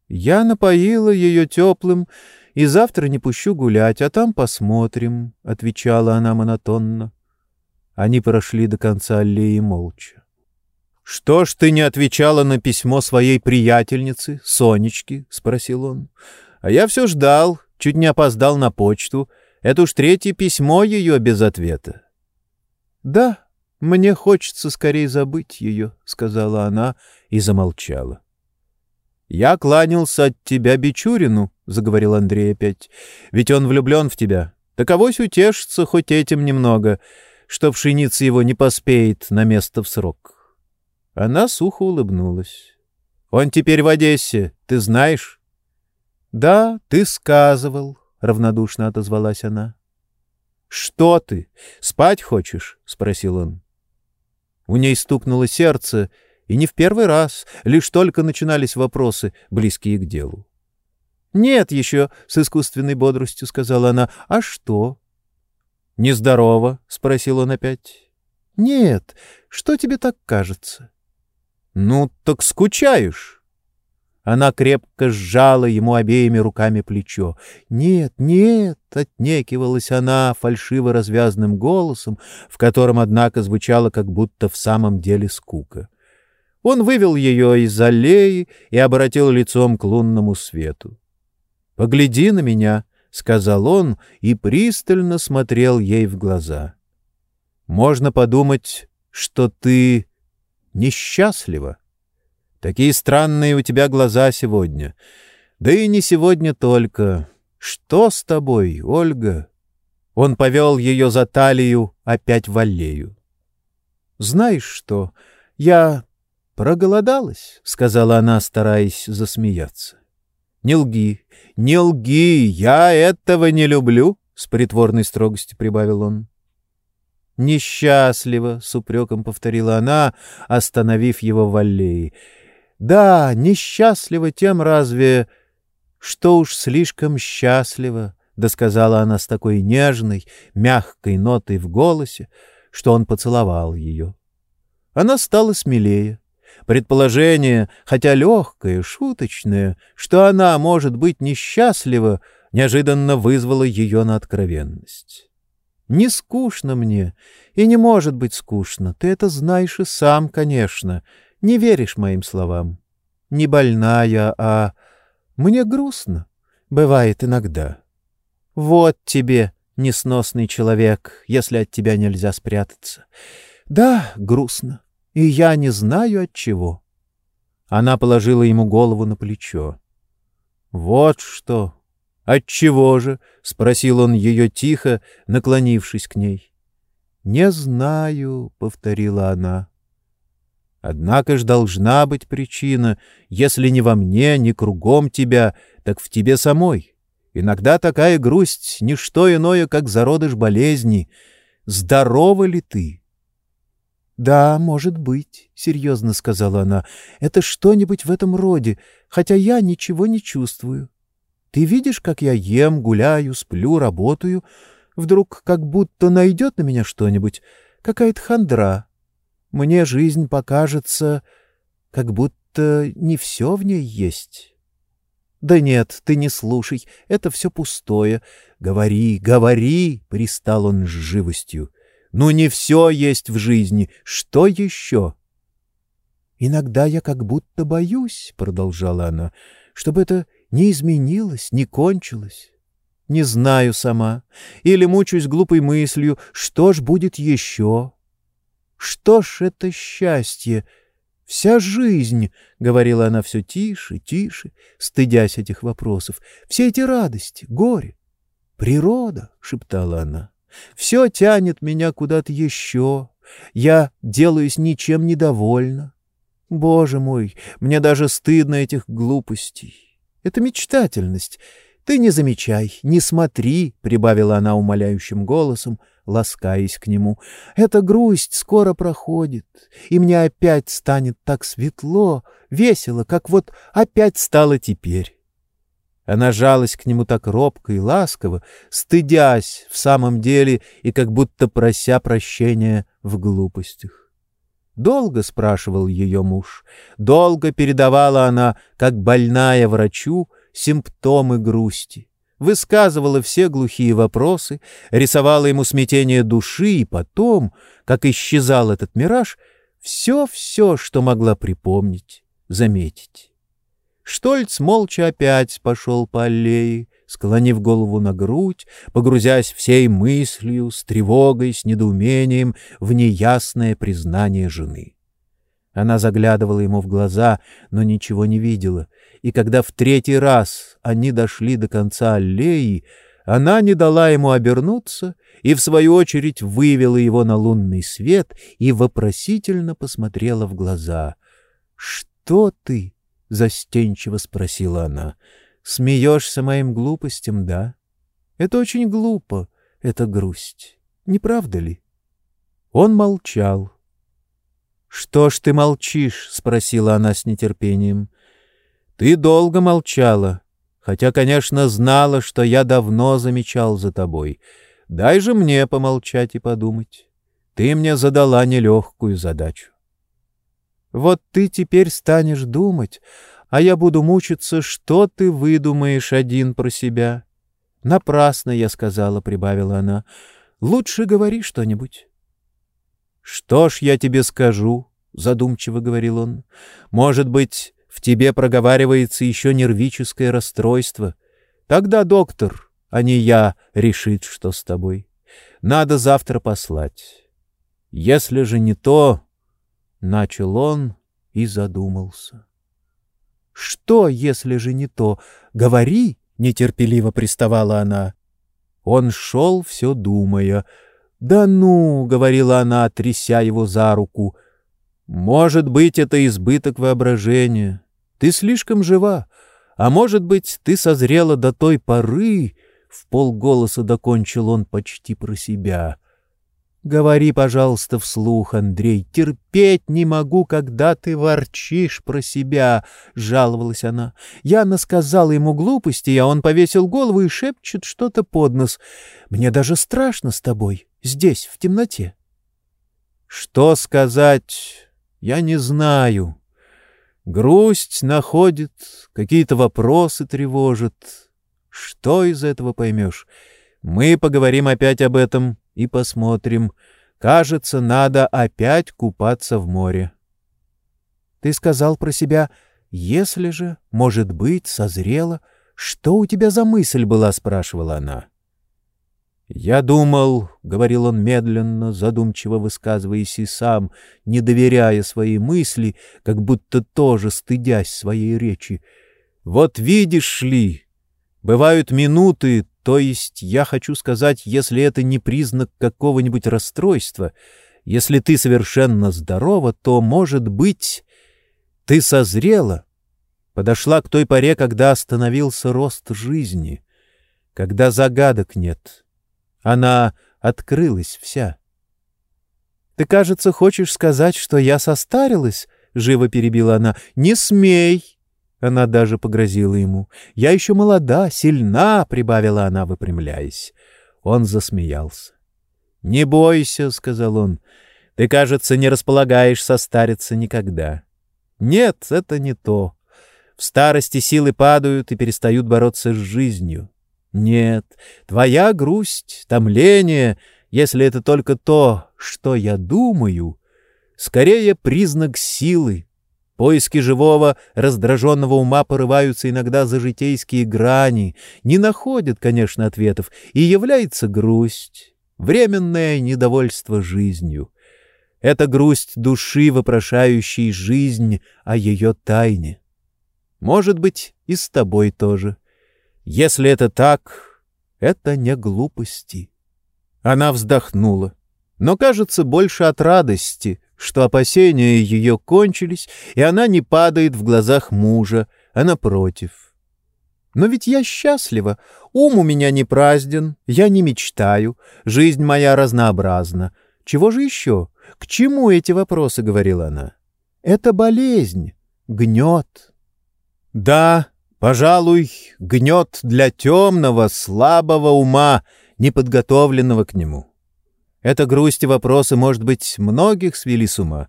«Я напоила ее теплым и завтра не пущу гулять, а там посмотрим», — отвечала она монотонно. Они прошли до конца аллеи молча. «Что ж ты не отвечала на письмо своей приятельницы, Сонечки?» — спросил он. «А я все ждал, Чуть не опоздал на почту. Это уж третье письмо ее без ответа. — Да, мне хочется скорее забыть ее, — сказала она и замолчала. — Я кланялся от тебя Бичурину, — заговорил Андрей опять. — Ведь он влюблен в тебя. Таковось утешится хоть этим немного, что пшеница его не поспеет на место в срок. Она сухо улыбнулась. — Он теперь в Одессе, ты знаешь? — Да, ты сказывал, — равнодушно отозвалась она. — Что ты? Спать хочешь? — спросил он. У ней стукнуло сердце, и не в первый раз, лишь только начинались вопросы, близкие к делу. — Нет еще, — с искусственной бодростью сказала она. — А что? — Нездорово, — спросил он опять. — Нет, что тебе так кажется? — Ну, так скучаешь. Она крепко сжала ему обеими руками плечо. «Нет, нет!» — отнекивалась она фальшиво развязным голосом, в котором, однако, звучало как будто в самом деле скука. Он вывел ее из аллеи и обратил лицом к лунному свету. «Погляди на меня», — сказал он и пристально смотрел ей в глаза. «Можно подумать, что ты несчастлива. Такие странные у тебя глаза сегодня. Да и не сегодня только. Что с тобой, Ольга?» Он повел ее за талию опять в аллею. «Знаешь что, я проголодалась», — сказала она, стараясь засмеяться. «Не лги, не лги, я этого не люблю», — с притворной строгостью прибавил он. «Несчастливо», — с упреком повторила она, остановив его в аллее. «Да, несчастливо тем разве, что уж слишком счастливо», — досказала она с такой нежной, мягкой нотой в голосе, что он поцеловал ее. Она стала смелее. Предположение, хотя легкое, шуточное, что она может быть несчастлива, неожиданно вызвало ее на откровенность. «Не скучно мне, и не может быть скучно. Ты это знаешь и сам, конечно. Не веришь моим словам. Не больная, а... Мне грустно. Бывает иногда. Вот тебе, несносный человек, если от тебя нельзя спрятаться. Да, грустно и я не знаю от чего. Она положила ему голову на плечо. Вот что. От чего же? спросил он ее тихо, наклонившись к ней. Не знаю, повторила она. Однако ж должна быть причина, если не во мне, не кругом тебя, так в тебе самой. Иногда такая грусть — ничто иное, как зародыш болезни. Здорова ли ты? «Да, может быть», — серьезно сказала она. «Это что-нибудь в этом роде, хотя я ничего не чувствую. Ты видишь, как я ем, гуляю, сплю, работаю? Вдруг как будто найдет на меня что-нибудь, какая-то хандра. Мне жизнь покажется, как будто не все в ней есть». «Да нет, ты не слушай, это все пустое. Говори, говори!» — пристал он с живостью. Ну, не все есть в жизни. Что еще? «Иногда я как будто боюсь», — продолжала она, — «чтобы это не изменилось, не кончилось. Не знаю сама. Или мучаюсь глупой мыслью, что ж будет еще? Что ж это счастье? Вся жизнь, — говорила она все тише, тише, стыдясь этих вопросов, — все эти радости, горе. Природа, — шептала она. Все тянет меня куда-то еще. Я делаюсь ничем недовольна. Боже мой, мне даже стыдно этих глупостей. Это мечтательность. Ты не замечай, не смотри, — прибавила она умоляющим голосом, ласкаясь к нему. Эта грусть скоро проходит, и мне опять станет так светло, весело, как вот опять стало теперь. Она жалась к нему так робко и ласково, стыдясь в самом деле и как будто прося прощения в глупостях. Долго спрашивал ее муж, долго передавала она, как больная врачу, симптомы грусти, высказывала все глухие вопросы, рисовала ему смятение души, и потом, как исчезал этот мираж, все-все, что могла припомнить, заметить. Штольц молча опять пошел по аллее, склонив голову на грудь, погрузясь всей мыслью, с тревогой, с недоумением в неясное признание жены. Она заглядывала ему в глаза, но ничего не видела, и когда в третий раз они дошли до конца аллеи, Она не дала ему обернуться и, в свою очередь, вывела его на лунный свет и вопросительно посмотрела в глаза. «Что ты?» — застенчиво спросила она. «Смеешься моим глупостям, да? Это очень глупо, это грусть. Не правда ли?» Он молчал. «Что ж ты молчишь?» — спросила она с нетерпением. «Ты долго молчала, хотя, конечно, знала, что я давно замечал за тобой. Дай же мне помолчать и подумать. Ты мне задала нелегкую задачу». «Вот ты теперь станешь думать, а я буду мучиться, что ты выдумаешь один про себя». «Напрасно, я сказала», — прибавила она. «Лучше говори что-нибудь». «Что ж я тебе скажу?» — задумчиво говорил он. «Может быть, в тебе проговаривается еще нервическое расстройство. Тогда доктор, а не я, решит, что с тобой. Надо завтра послать. Если же не то...» — начал он и задумался. «Что, если же не то? Говори!» — нетерпеливо приставала она. Он шел, все думая — «Да ну!» — говорила она, тряся его за руку. «Может быть, это избыток воображения. Ты слишком жива. А может быть, ты созрела до той поры...» — в полголоса докончил он почти про себя — Говори, пожалуйста, вслух, Андрей. Терпеть не могу, когда ты ворчишь про себя, — жаловалась она. Я насказала ему глупости, а он повесил голову и шепчет что-то под нос. Мне даже страшно с тобой, здесь, в темноте. Что сказать, я не знаю. Грусть находит, какие-то вопросы тревожит. Что из этого поймешь? Мы поговорим опять об этом и посмотрим. Кажется, надо опять купаться в море. Ты сказал про себя, если же, может быть, созрело. Что у тебя за мысль была, спрашивала она. Я думал, — говорил он медленно, задумчиво высказываясь и сам, не доверяя своей мысли, как будто тоже стыдясь своей речи. Вот видишь ли, бывают минуты, то есть я хочу сказать, если это не признак какого-нибудь расстройства, если ты совершенно здорова, то, может быть, ты созрела, подошла к той поре, когда остановился рост жизни, когда загадок нет. Она открылась вся. «Ты, кажется, хочешь сказать, что я состарилась?» — живо перебила она. «Не смей!» Она даже погрозила ему. «Я еще молода, сильна!» — прибавила она, выпрямляясь. Он засмеялся. «Не бойся», — сказал он. «Ты, кажется, не располагаешь состариться никогда». «Нет, это не то. В старости силы падают и перестают бороться с жизнью. Нет, твоя грусть, томление, если это только то, что я думаю, скорее признак силы, Поиски живого, раздраженного ума порываются иногда за житейские грани, не находят, конечно, ответов, и является грусть, временное недовольство жизнью. Это грусть души, вопрошающей жизнь о ее тайне. Может быть, и с тобой тоже. Если это так, это не глупости. Она вздохнула, но, кажется, больше от радости, что опасения ее кончились, и она не падает в глазах мужа, а напротив. Но ведь я счастлива, ум у меня не празден, я не мечтаю, жизнь моя разнообразна. Чего же еще? К чему эти вопросы, — говорила она. Это болезнь, гнет. Да, пожалуй, гнет для темного, слабого ума, неподготовленного к нему. Эта грусть и вопросы, может быть, многих свели с ума.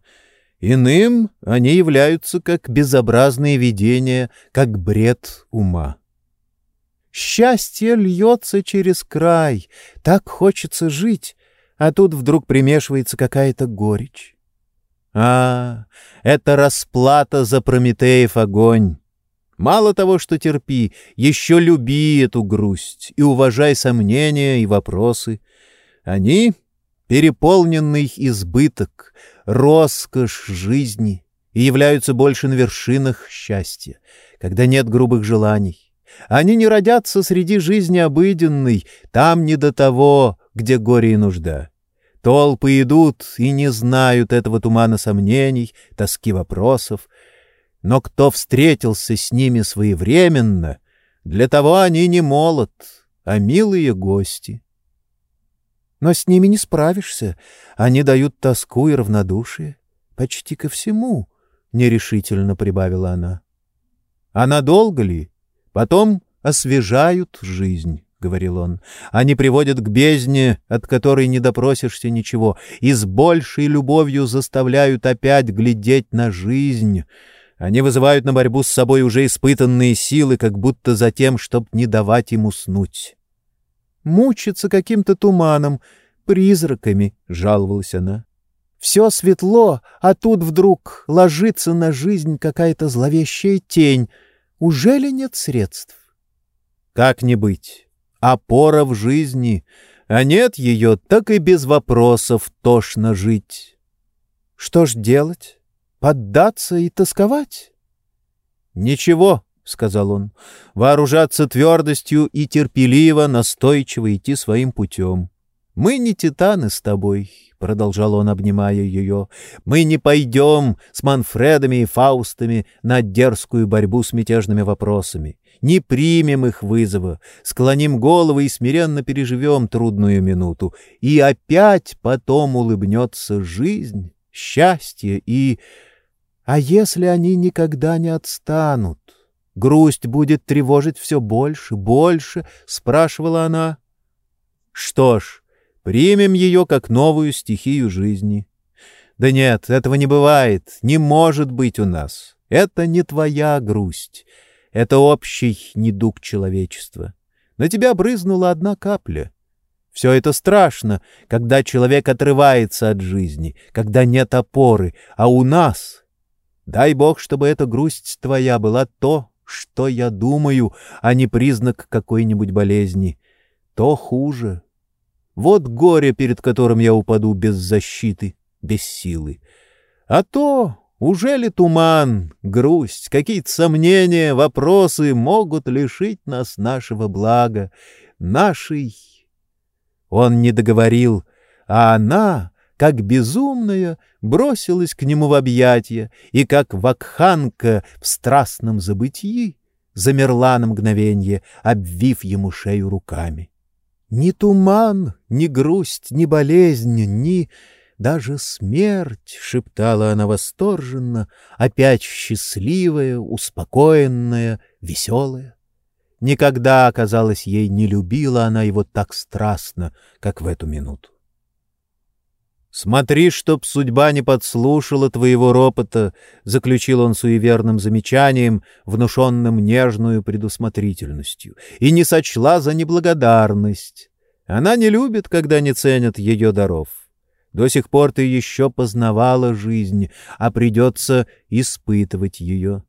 Иным они являются как безобразные видения, как бред ума. Счастье льется через край, так хочется жить, а тут вдруг примешивается какая-то горечь. А, это расплата за Прометеев огонь. Мало того, что терпи, еще люби эту грусть и уважай сомнения и вопросы. Они переполненный избыток, роскошь жизни и являются больше на вершинах счастья, когда нет грубых желаний, Они не родятся среди жизни обыденной, там не до того, где горе и нужда. Толпы идут и не знают этого тумана сомнений, тоски вопросов. Но кто встретился с ними своевременно, для того они не молод, а милые гости. Но с ними не справишься, они дают тоску и равнодушие почти ко всему, — нерешительно прибавила она. — А надолго ли? Потом освежают жизнь. — говорил он. «Они приводят к бездне, от которой не допросишься ничего, и с большей любовью заставляют опять глядеть на жизнь. Они вызывают на борьбу с собой уже испытанные силы, как будто за тем, чтоб не давать им уснуть». «Мучиться каким-то туманом, призраками», — жаловалась она. «Все светло, а тут вдруг ложится на жизнь какая-то зловещая тень. Уже ли нет средств?» «Как не быть?» опора в жизни, а нет ее, так и без вопросов тошно жить. Что ж делать? Поддаться и тосковать? Ничего, — сказал он, — вооружаться твердостью и терпеливо, настойчиво идти своим путем. Мы не титаны с тобой, — продолжал он, обнимая ее. Мы не пойдем с Манфредами и Фаустами на дерзкую борьбу с мятежными вопросами не примем их вызова, склоним головы и смиренно переживем трудную минуту. И опять потом улыбнется жизнь, счастье и... А если они никогда не отстанут? Грусть будет тревожить все больше, больше, — спрашивала она. Что ж, примем ее как новую стихию жизни. Да нет, этого не бывает, не может быть у нас. Это не твоя грусть. Это общий недуг человечества. На тебя брызнула одна капля. Все это страшно, когда человек отрывается от жизни, когда нет опоры, а у нас... Дай Бог, чтобы эта грусть твоя была то, что я думаю, а не признак какой-нибудь болезни. То хуже. Вот горе, перед которым я упаду без защиты, без силы. А то уже ли туман, грусть, какие-то сомнения, вопросы могут лишить нас нашего блага, нашей... Он не договорил, а она, как безумная, бросилась к нему в объятия и, как вакханка в страстном забытии, замерла на мгновенье, обвив ему шею руками. Ни туман, ни грусть, ни болезнь, ни даже смерть, — шептала она восторженно, опять счастливая, успокоенная, веселая. Никогда, казалось ей, не любила она его так страстно, как в эту минуту. «Смотри, чтоб судьба не подслушала твоего ропота», — заключил он суеверным замечанием, внушенным нежную предусмотрительностью, и не сочла за неблагодарность. Она не любит, когда не ценят ее даров. До сих пор ты еще познавала жизнь, а придется испытывать ее.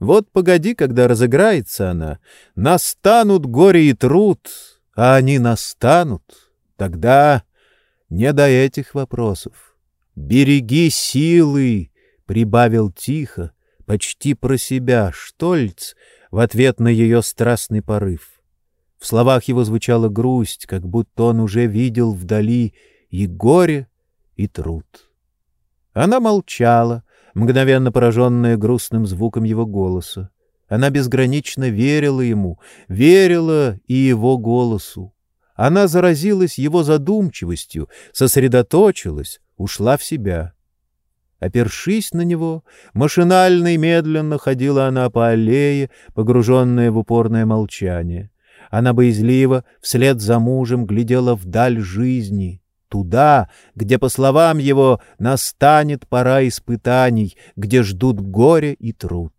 Вот погоди, когда разыграется она. Настанут горе и труд, а они настанут. Тогда не до этих вопросов. «Береги силы!» — прибавил тихо, почти про себя, Штольц в ответ на ее страстный порыв. В словах его звучала грусть, как будто он уже видел вдали и горе, и труд. Она молчала, мгновенно пораженная грустным звуком его голоса. Она безгранично верила ему, верила и его голосу. Она заразилась его задумчивостью, сосредоточилась, ушла в себя. Опершись на него, машинально и медленно ходила она по аллее, погруженная в упорное молчание. Она боязливо, вслед за мужем, глядела вдаль жизни, туда, где, по словам его, настанет пора испытаний, где ждут горе и труд.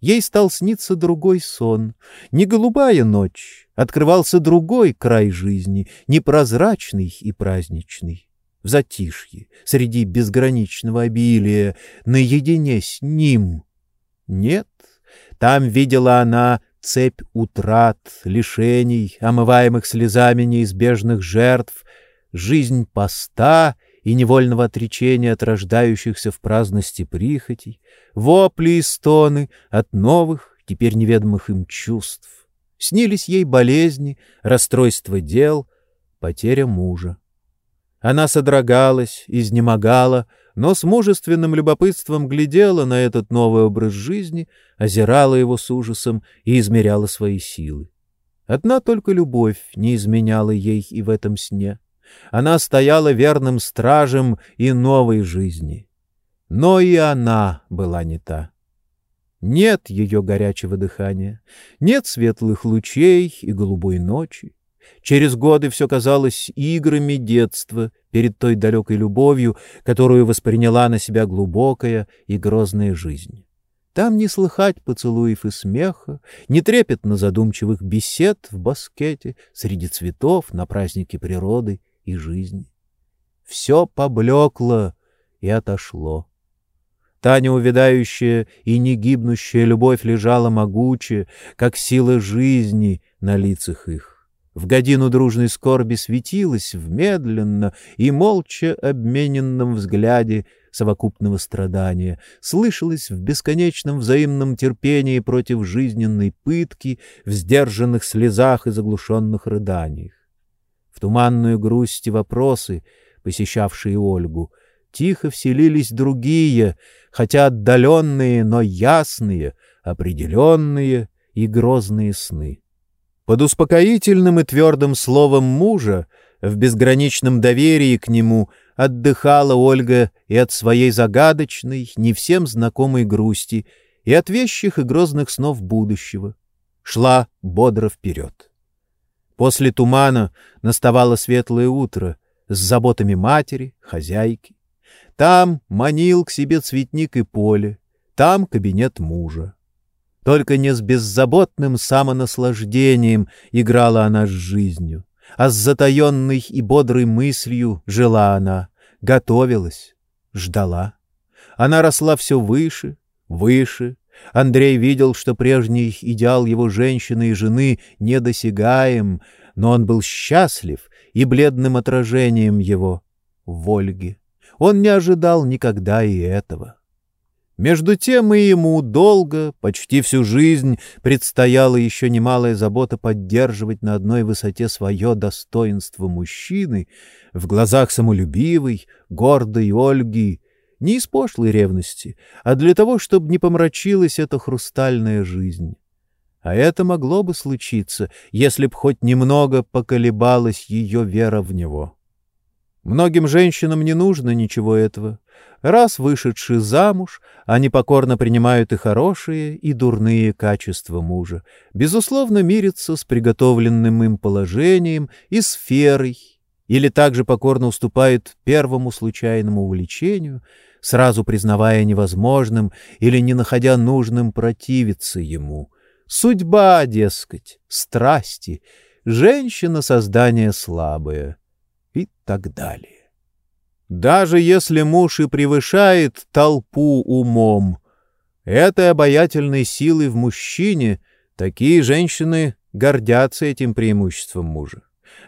Ей стал сниться другой сон, не голубая ночь, открывался другой край жизни, непрозрачный и праздничный. В затишье, среди безграничного обилия, наедине с ним. Нет, там видела она цепь утрат, лишений, омываемых слезами неизбежных жертв, жизнь поста и невольного отречения от рождающихся в праздности прихотей, вопли и стоны от новых, теперь неведомых им чувств. Снились ей болезни, расстройство дел, потеря мужа. Она содрогалась, изнемогала, но с мужественным любопытством глядела на этот новый образ жизни, озирала его с ужасом и измеряла свои силы. Одна только любовь не изменяла ей и в этом сне. Она стояла верным стражем и новой жизни. Но и она была не та. Нет ее горячего дыхания, нет светлых лучей и голубой ночи. Через годы все казалось играми детства перед той далекой любовью, которую восприняла на себя глубокая и грозная жизнь. Там не слыхать поцелуев и смеха, не трепетно задумчивых бесед в баскете среди цветов на празднике природы и жизни. Все поблекло и отошло. Та неувядающая и не гибнущая любовь лежала могуче, как сила жизни на лицах их в годину дружной скорби светилась в медленно и молча обмененном взгляде совокупного страдания, слышалась в бесконечном взаимном терпении против жизненной пытки, в сдержанных слезах и заглушенных рыданиях. В туманную грусть и вопросы, посещавшие Ольгу, тихо вселились другие, хотя отдаленные, но ясные, определенные и грозные сны. Под успокоительным и твердым словом мужа, в безграничном доверии к нему, отдыхала Ольга и от своей загадочной, не всем знакомой грусти, и от вещих и грозных снов будущего. Шла бодро вперед. После тумана наставало светлое утро с заботами матери, хозяйки. Там манил к себе цветник и поле, там кабинет мужа. Только не с беззаботным самонаслаждением играла она с жизнью, а с затаенной и бодрой мыслью жила она, готовилась, ждала. Она росла все выше, выше. Андрей видел, что прежний идеал его женщины и жены недосягаем, но он был счастлив и бледным отражением его в Ольге. Он не ожидал никогда и этого. Между тем и ему долго, почти всю жизнь, предстояла еще немалая забота поддерживать на одной высоте свое достоинство мужчины, в глазах самолюбивой, гордой Ольги, не из пошлой ревности, а для того, чтобы не помрачилась эта хрустальная жизнь. А это могло бы случиться, если б хоть немного поколебалась ее вера в него. Многим женщинам не нужно ничего этого. Раз вышедшие замуж, они покорно принимают и хорошие, и дурные качества мужа, безусловно мирятся с приготовленным им положением и сферой, или также покорно уступают первому случайному увлечению, сразу признавая невозможным или не находя нужным противиться ему. Судьба, дескать, страсти, женщина — создание слабое и так далее. Даже если муж и превышает толпу умом, этой обаятельной силой в мужчине такие женщины гордятся этим преимуществом мужа,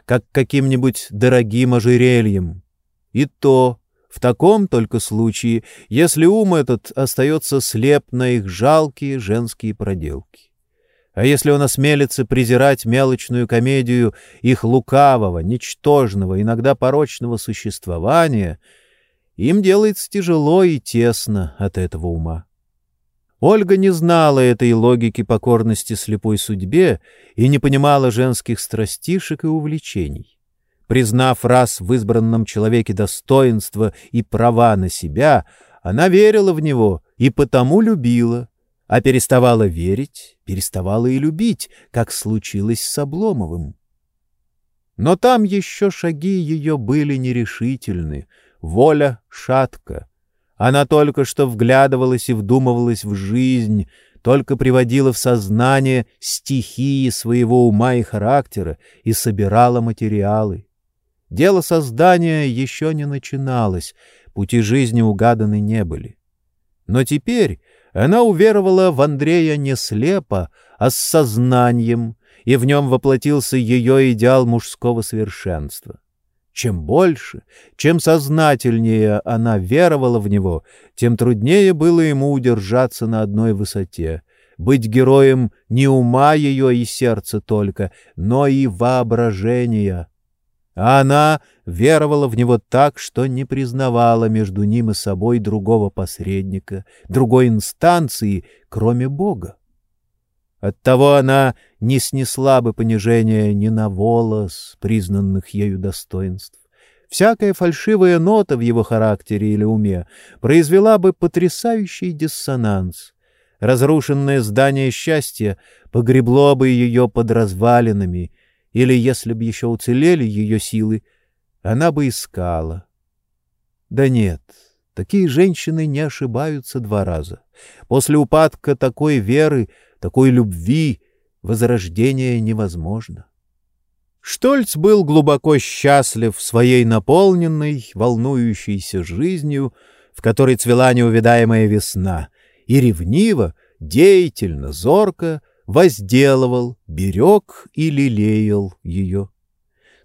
как каким-нибудь дорогим ожерельем. И то в таком только случае, если ум этот остается слеп на их жалкие женские проделки. А если он осмелится презирать мелочную комедию их лукавого, ничтожного, иногда порочного существования, им делается тяжело и тесно от этого ума. Ольга не знала этой логики покорности слепой судьбе и не понимала женских страстишек и увлечений. Признав раз в избранном человеке достоинство и права на себя, она верила в него и потому любила, а переставала верить, переставала и любить, как случилось с Обломовым. Но там еще шаги ее были нерешительны, воля шатка. Она только что вглядывалась и вдумывалась в жизнь, только приводила в сознание стихии своего ума и характера и собирала материалы. Дело создания еще не начиналось, пути жизни угаданы не были. Но теперь она уверовала в Андрея не слепо, а с сознанием, и в нем воплотился ее идеал мужского совершенства. Чем больше, чем сознательнее она веровала в него, тем труднее было ему удержаться на одной высоте, быть героем не ума ее и сердца только, но и воображения. А она веровала в него так, что не признавала между ним и собой другого посредника, другой инстанции, кроме Бога. Оттого она не снесла бы понижения ни на волос признанных ею достоинств. Всякая фальшивая нота в его характере или уме произвела бы потрясающий диссонанс. Разрушенное здание счастья погребло бы ее под развалинами, или, если бы еще уцелели ее силы, она бы искала. Да нет, такие женщины не ошибаются два раза. После упадка такой веры — такой любви возрождение невозможно. Штольц был глубоко счастлив своей наполненной, волнующейся жизнью, в которой цвела неувидаемая весна, и ревниво, деятельно, зорко возделывал, берег и лелеял ее.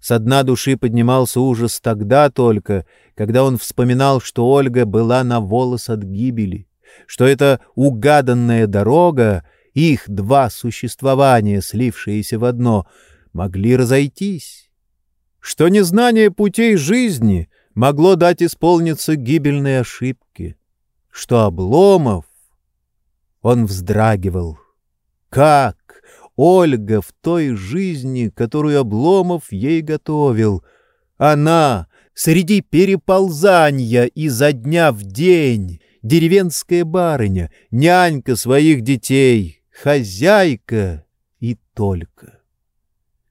Со дна души поднимался ужас тогда только, когда он вспоминал, что Ольга была на волос от гибели, что эта угаданная дорога их два существования, слившиеся в одно, могли разойтись, что незнание путей жизни могло дать исполниться гибельной ошибке, что Обломов... Он вздрагивал. Как? Ольга в той жизни, которую Обломов ей готовил. Она среди переползания изо дня в день, деревенская барыня, нянька своих детей, хозяйка и только.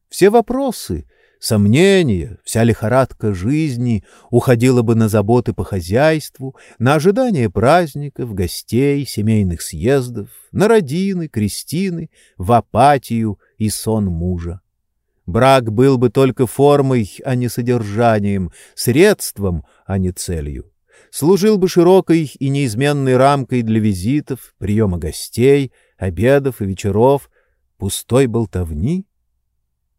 Все вопросы, сомнения, вся лихорадка жизни уходила бы на заботы по хозяйству, на ожидание праздников, гостей, семейных съездов, на родины, крестины, в апатию и сон мужа. Брак был бы только формой, а не содержанием, средством, а не целью. Служил бы широкой и неизменной рамкой для визитов, приема гостей — обедов и вечеров, пустой болтовни?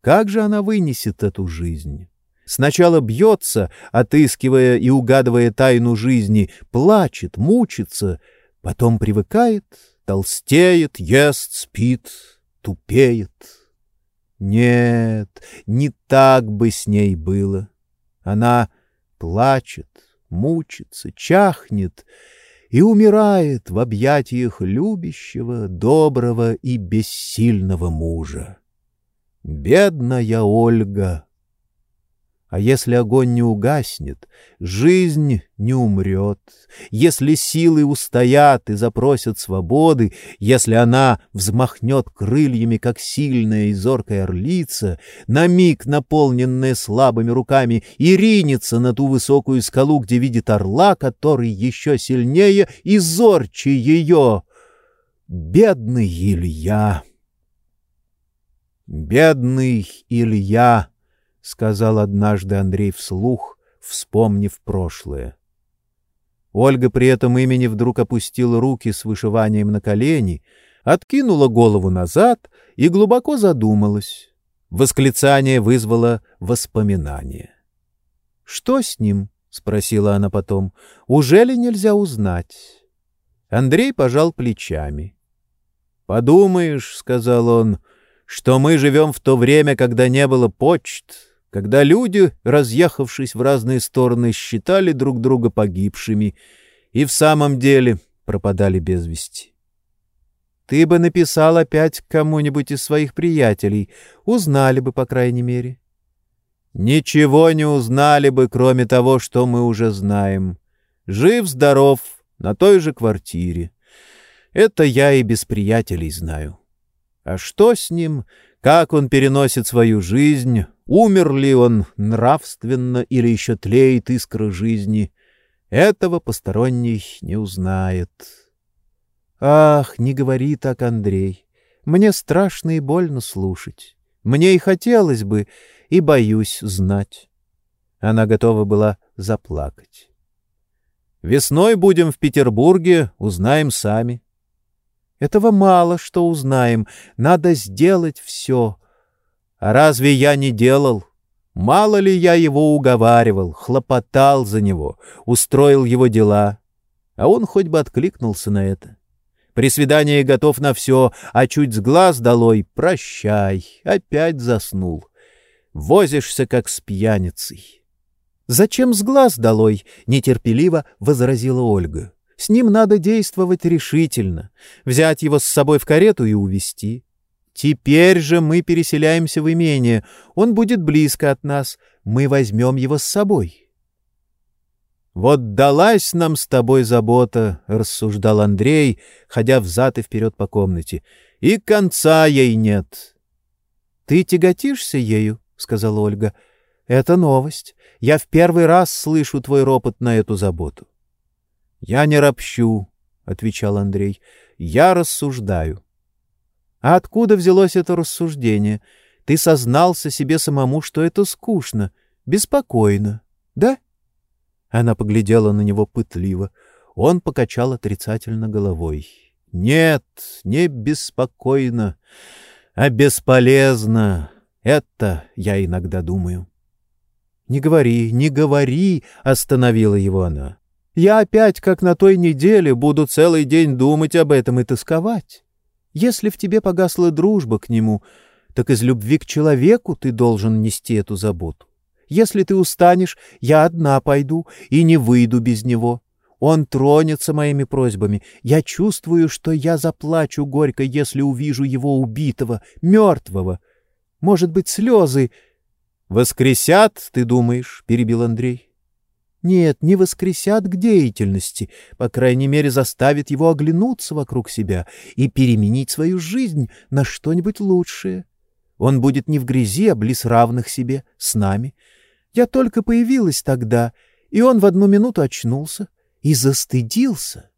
Как же она вынесет эту жизнь? Сначала бьется, отыскивая и угадывая тайну жизни, плачет, мучится, потом привыкает, толстеет, ест, спит, тупеет. Нет, не так бы с ней было. Она плачет, мучится, чахнет — и умирает в объятиях любящего, доброго и бессильного мужа. Бедная Ольга! А если огонь не угаснет, жизнь не умрет. Если силы устоят и запросят свободы, если она взмахнет крыльями, как сильная и зоркая орлица, на миг наполненная слабыми руками, и ринется на ту высокую скалу, где видит орла, который еще сильнее и зорче ее. Бедный Илья! Бедный Илья! — сказал однажды Андрей вслух, вспомнив прошлое. Ольга при этом имени вдруг опустила руки с вышиванием на колени, откинула голову назад и глубоко задумалась. Восклицание вызвало воспоминание. — Что с ним? — спросила она потом. — Уже ли нельзя узнать? Андрей пожал плечами. — Подумаешь, — сказал он, — что мы живем в то время, когда не было почт, когда люди, разъехавшись в разные стороны, считали друг друга погибшими и в самом деле пропадали без вести. Ты бы написал опять кому-нибудь из своих приятелей, узнали бы, по крайней мере. Ничего не узнали бы, кроме того, что мы уже знаем. Жив-здоров, на той же квартире. Это я и без приятелей знаю. А что с ним, как он переносит свою жизнь, Умер ли он нравственно или еще тлеет искра жизни, этого посторонний не узнает. Ах, не говори так, Андрей. Мне страшно и больно слушать. Мне и хотелось бы, и боюсь знать. Она готова была заплакать. Весной будем в Петербурге, узнаем сами. Этого мало, что узнаем. Надо сделать все — а разве я не делал? Мало ли я его уговаривал, хлопотал за него, устроил его дела. А он хоть бы откликнулся на это. При свидании готов на все, а чуть с глаз долой — прощай, опять заснул. Возишься, как с пьяницей. — Зачем с глаз долой? — нетерпеливо возразила Ольга. — С ним надо действовать решительно, взять его с собой в карету и увезти. Теперь же мы переселяемся в имение, он будет близко от нас, мы возьмем его с собой. — «Вот далась нам с тобой забота», — рассуждал Андрей, ходя взад и вперед по комнате, — «и конца ей нет». «Ты тяготишься ею?» — сказала Ольга. «Это новость. Я в первый раз слышу твой ропот на эту заботу». «Я не ропщу», — отвечал Андрей. «Я рассуждаю». «А откуда взялось это рассуждение? Ты сознался себе самому, что это скучно, беспокойно, да?» Она поглядела на него пытливо. Он покачал отрицательно головой. «Нет, не беспокойно, а бесполезно. Это я иногда думаю». «Не говори, не говори!» — остановила его она. «Я опять, как на той неделе, буду целый день думать об этом и тосковать. Если в тебе погасла дружба к нему, так из любви к человеку ты должен нести эту заботу. Если ты устанешь, я одна пойду и не выйду без него. Он тронется моими просьбами. Я чувствую, что я заплачу горько, если увижу его убитого, мертвого. Может быть, слезы... — Воскресят, ты думаешь? — перебил Андрей. — Нет, не воскресят к деятельности, по крайней мере, заставит его оглянуться вокруг себя и переменить свою жизнь на что-нибудь лучшее. Он будет не в грязи, а близ равных себе, с нами — я только появилась тогда, и он в одну минуту очнулся и застыдился.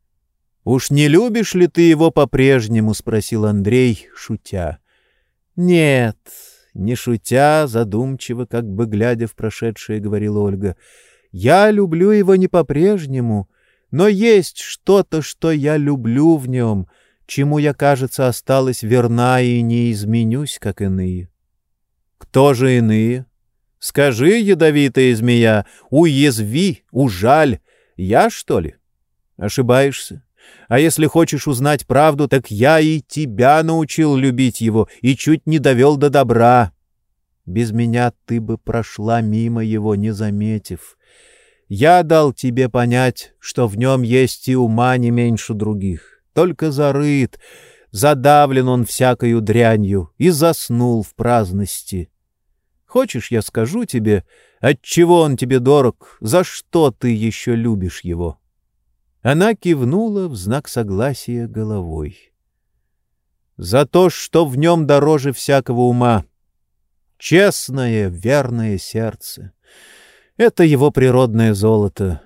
— Уж не любишь ли ты его по-прежнему? — спросил Андрей, шутя. — Нет, не шутя, задумчиво, как бы глядя в прошедшее, говорила Ольга. — Я люблю его не по-прежнему, но есть что-то, что я люблю в нем, чему я, кажется, осталась верна и не изменюсь, как иные. — Кто же иные? Скажи, ядовитая змея, уязви, ужаль. Я, что ли? Ошибаешься. А если хочешь узнать правду, так я и тебя научил любить его и чуть не довел до добра. Без меня ты бы прошла мимо его, не заметив. Я дал тебе понять, что в нем есть и ума не меньше других. Только зарыт, задавлен он всякою дрянью и заснул в праздности. Хочешь, я скажу тебе, отчего он тебе дорог, за что ты еще любишь его?» Она кивнула в знак согласия головой. «За то, что в нем дороже всякого ума. Честное, верное сердце. Это его природное золото.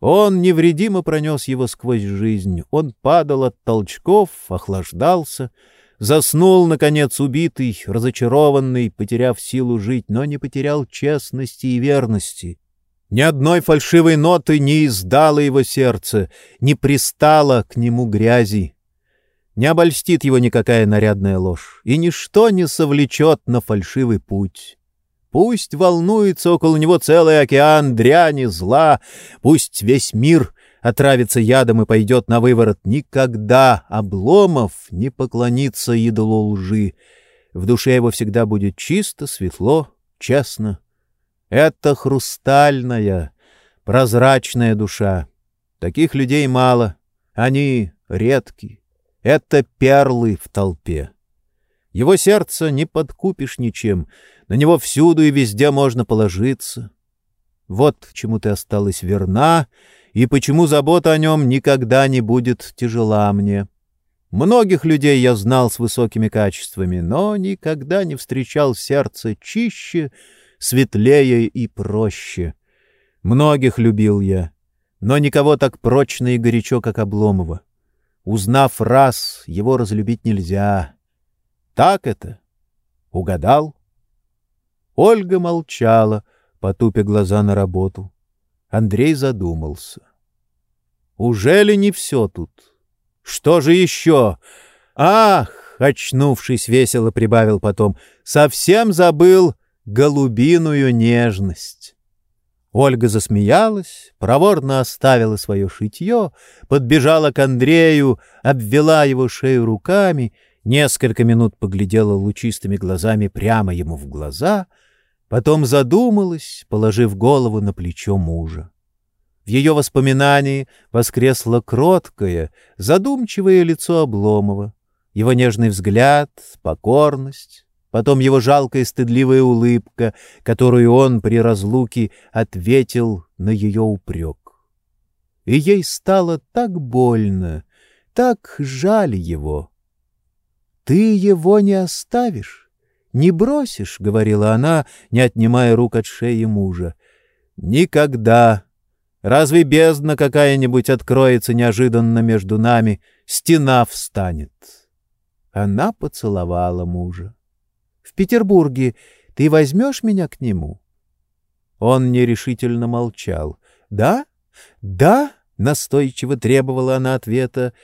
Он невредимо пронес его сквозь жизнь. Он падал от толчков, охлаждался — Заснул, наконец, убитый, разочарованный, потеряв силу жить, но не потерял честности и верности. Ни одной фальшивой ноты не издало его сердце, не пристало к нему грязи. Не обольстит его никакая нарядная ложь, и ничто не совлечет на фальшивый путь. Пусть волнуется около него целый океан дряни, зла, пусть весь мир отравится ядом и пойдет на выворот, никогда Обломов не поклонится идолу лжи. В душе его всегда будет чисто, светло, честно. Это хрустальная, прозрачная душа. Таких людей мало, они редки. Это перлы в толпе. Его сердце не подкупишь ничем, на него всюду и везде можно положиться. Вот чему ты осталась верна — и почему забота о нем никогда не будет тяжела мне. Многих людей я знал с высокими качествами, но никогда не встречал сердце чище, светлее и проще. Многих любил я, но никого так прочно и горячо, как Обломова. Узнав раз, его разлюбить нельзя. Так это? Угадал? Ольга молчала, потупя глаза на работу. Андрей задумался. Уже ли не все тут? Что же еще? Ах, очнувшись, весело прибавил потом, совсем забыл голубиную нежность. Ольга засмеялась, проворно оставила свое шитье, подбежала к Андрею, обвела его шею руками, несколько минут поглядела лучистыми глазами прямо ему в глаза, потом задумалась, положив голову на плечо мужа. В ее воспоминании воскресло кроткое, задумчивое лицо Обломова, его нежный взгляд, покорность, потом его жалкая стыдливая улыбка, которую он при разлуке ответил на ее упрек. И ей стало так больно, так жаль его. «Ты его не оставишь, не бросишь», — говорила она, не отнимая рук от шеи мужа. «Никогда. Разве бездна какая-нибудь откроется неожиданно между нами, стена встанет?» Она поцеловала мужа в Петербурге. Ты возьмешь меня к нему?» Он нерешительно молчал. «Да? Да?» — настойчиво требовала она ответа.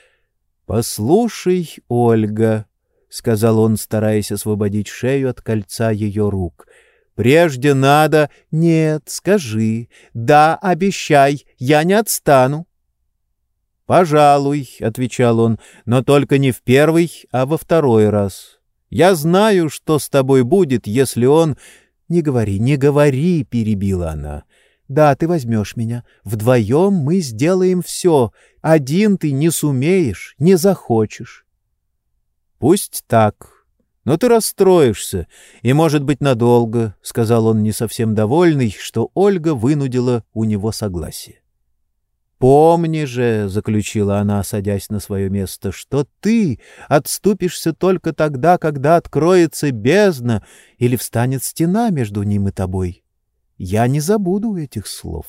«Послушай, Ольга», — сказал он, стараясь освободить шею от кольца ее рук. «Прежде надо...» «Нет, скажи. Да, обещай, я не отстану». «Пожалуй», — отвечал он, — «но только не в первый, а во второй раз. Я знаю, что с тобой будет, если он... — Не говори, не говори, — перебила она. — Да, ты возьмешь меня. Вдвоем мы сделаем все. Один ты не сумеешь, не захочешь. — Пусть так. Но ты расстроишься, и, может быть, надолго, — сказал он не совсем довольный, что Ольга вынудила у него согласие. «Помни же», — заключила она, садясь на свое место, — «что ты отступишься только тогда, когда откроется бездна или встанет стена между ним и тобой. Я не забуду этих слов».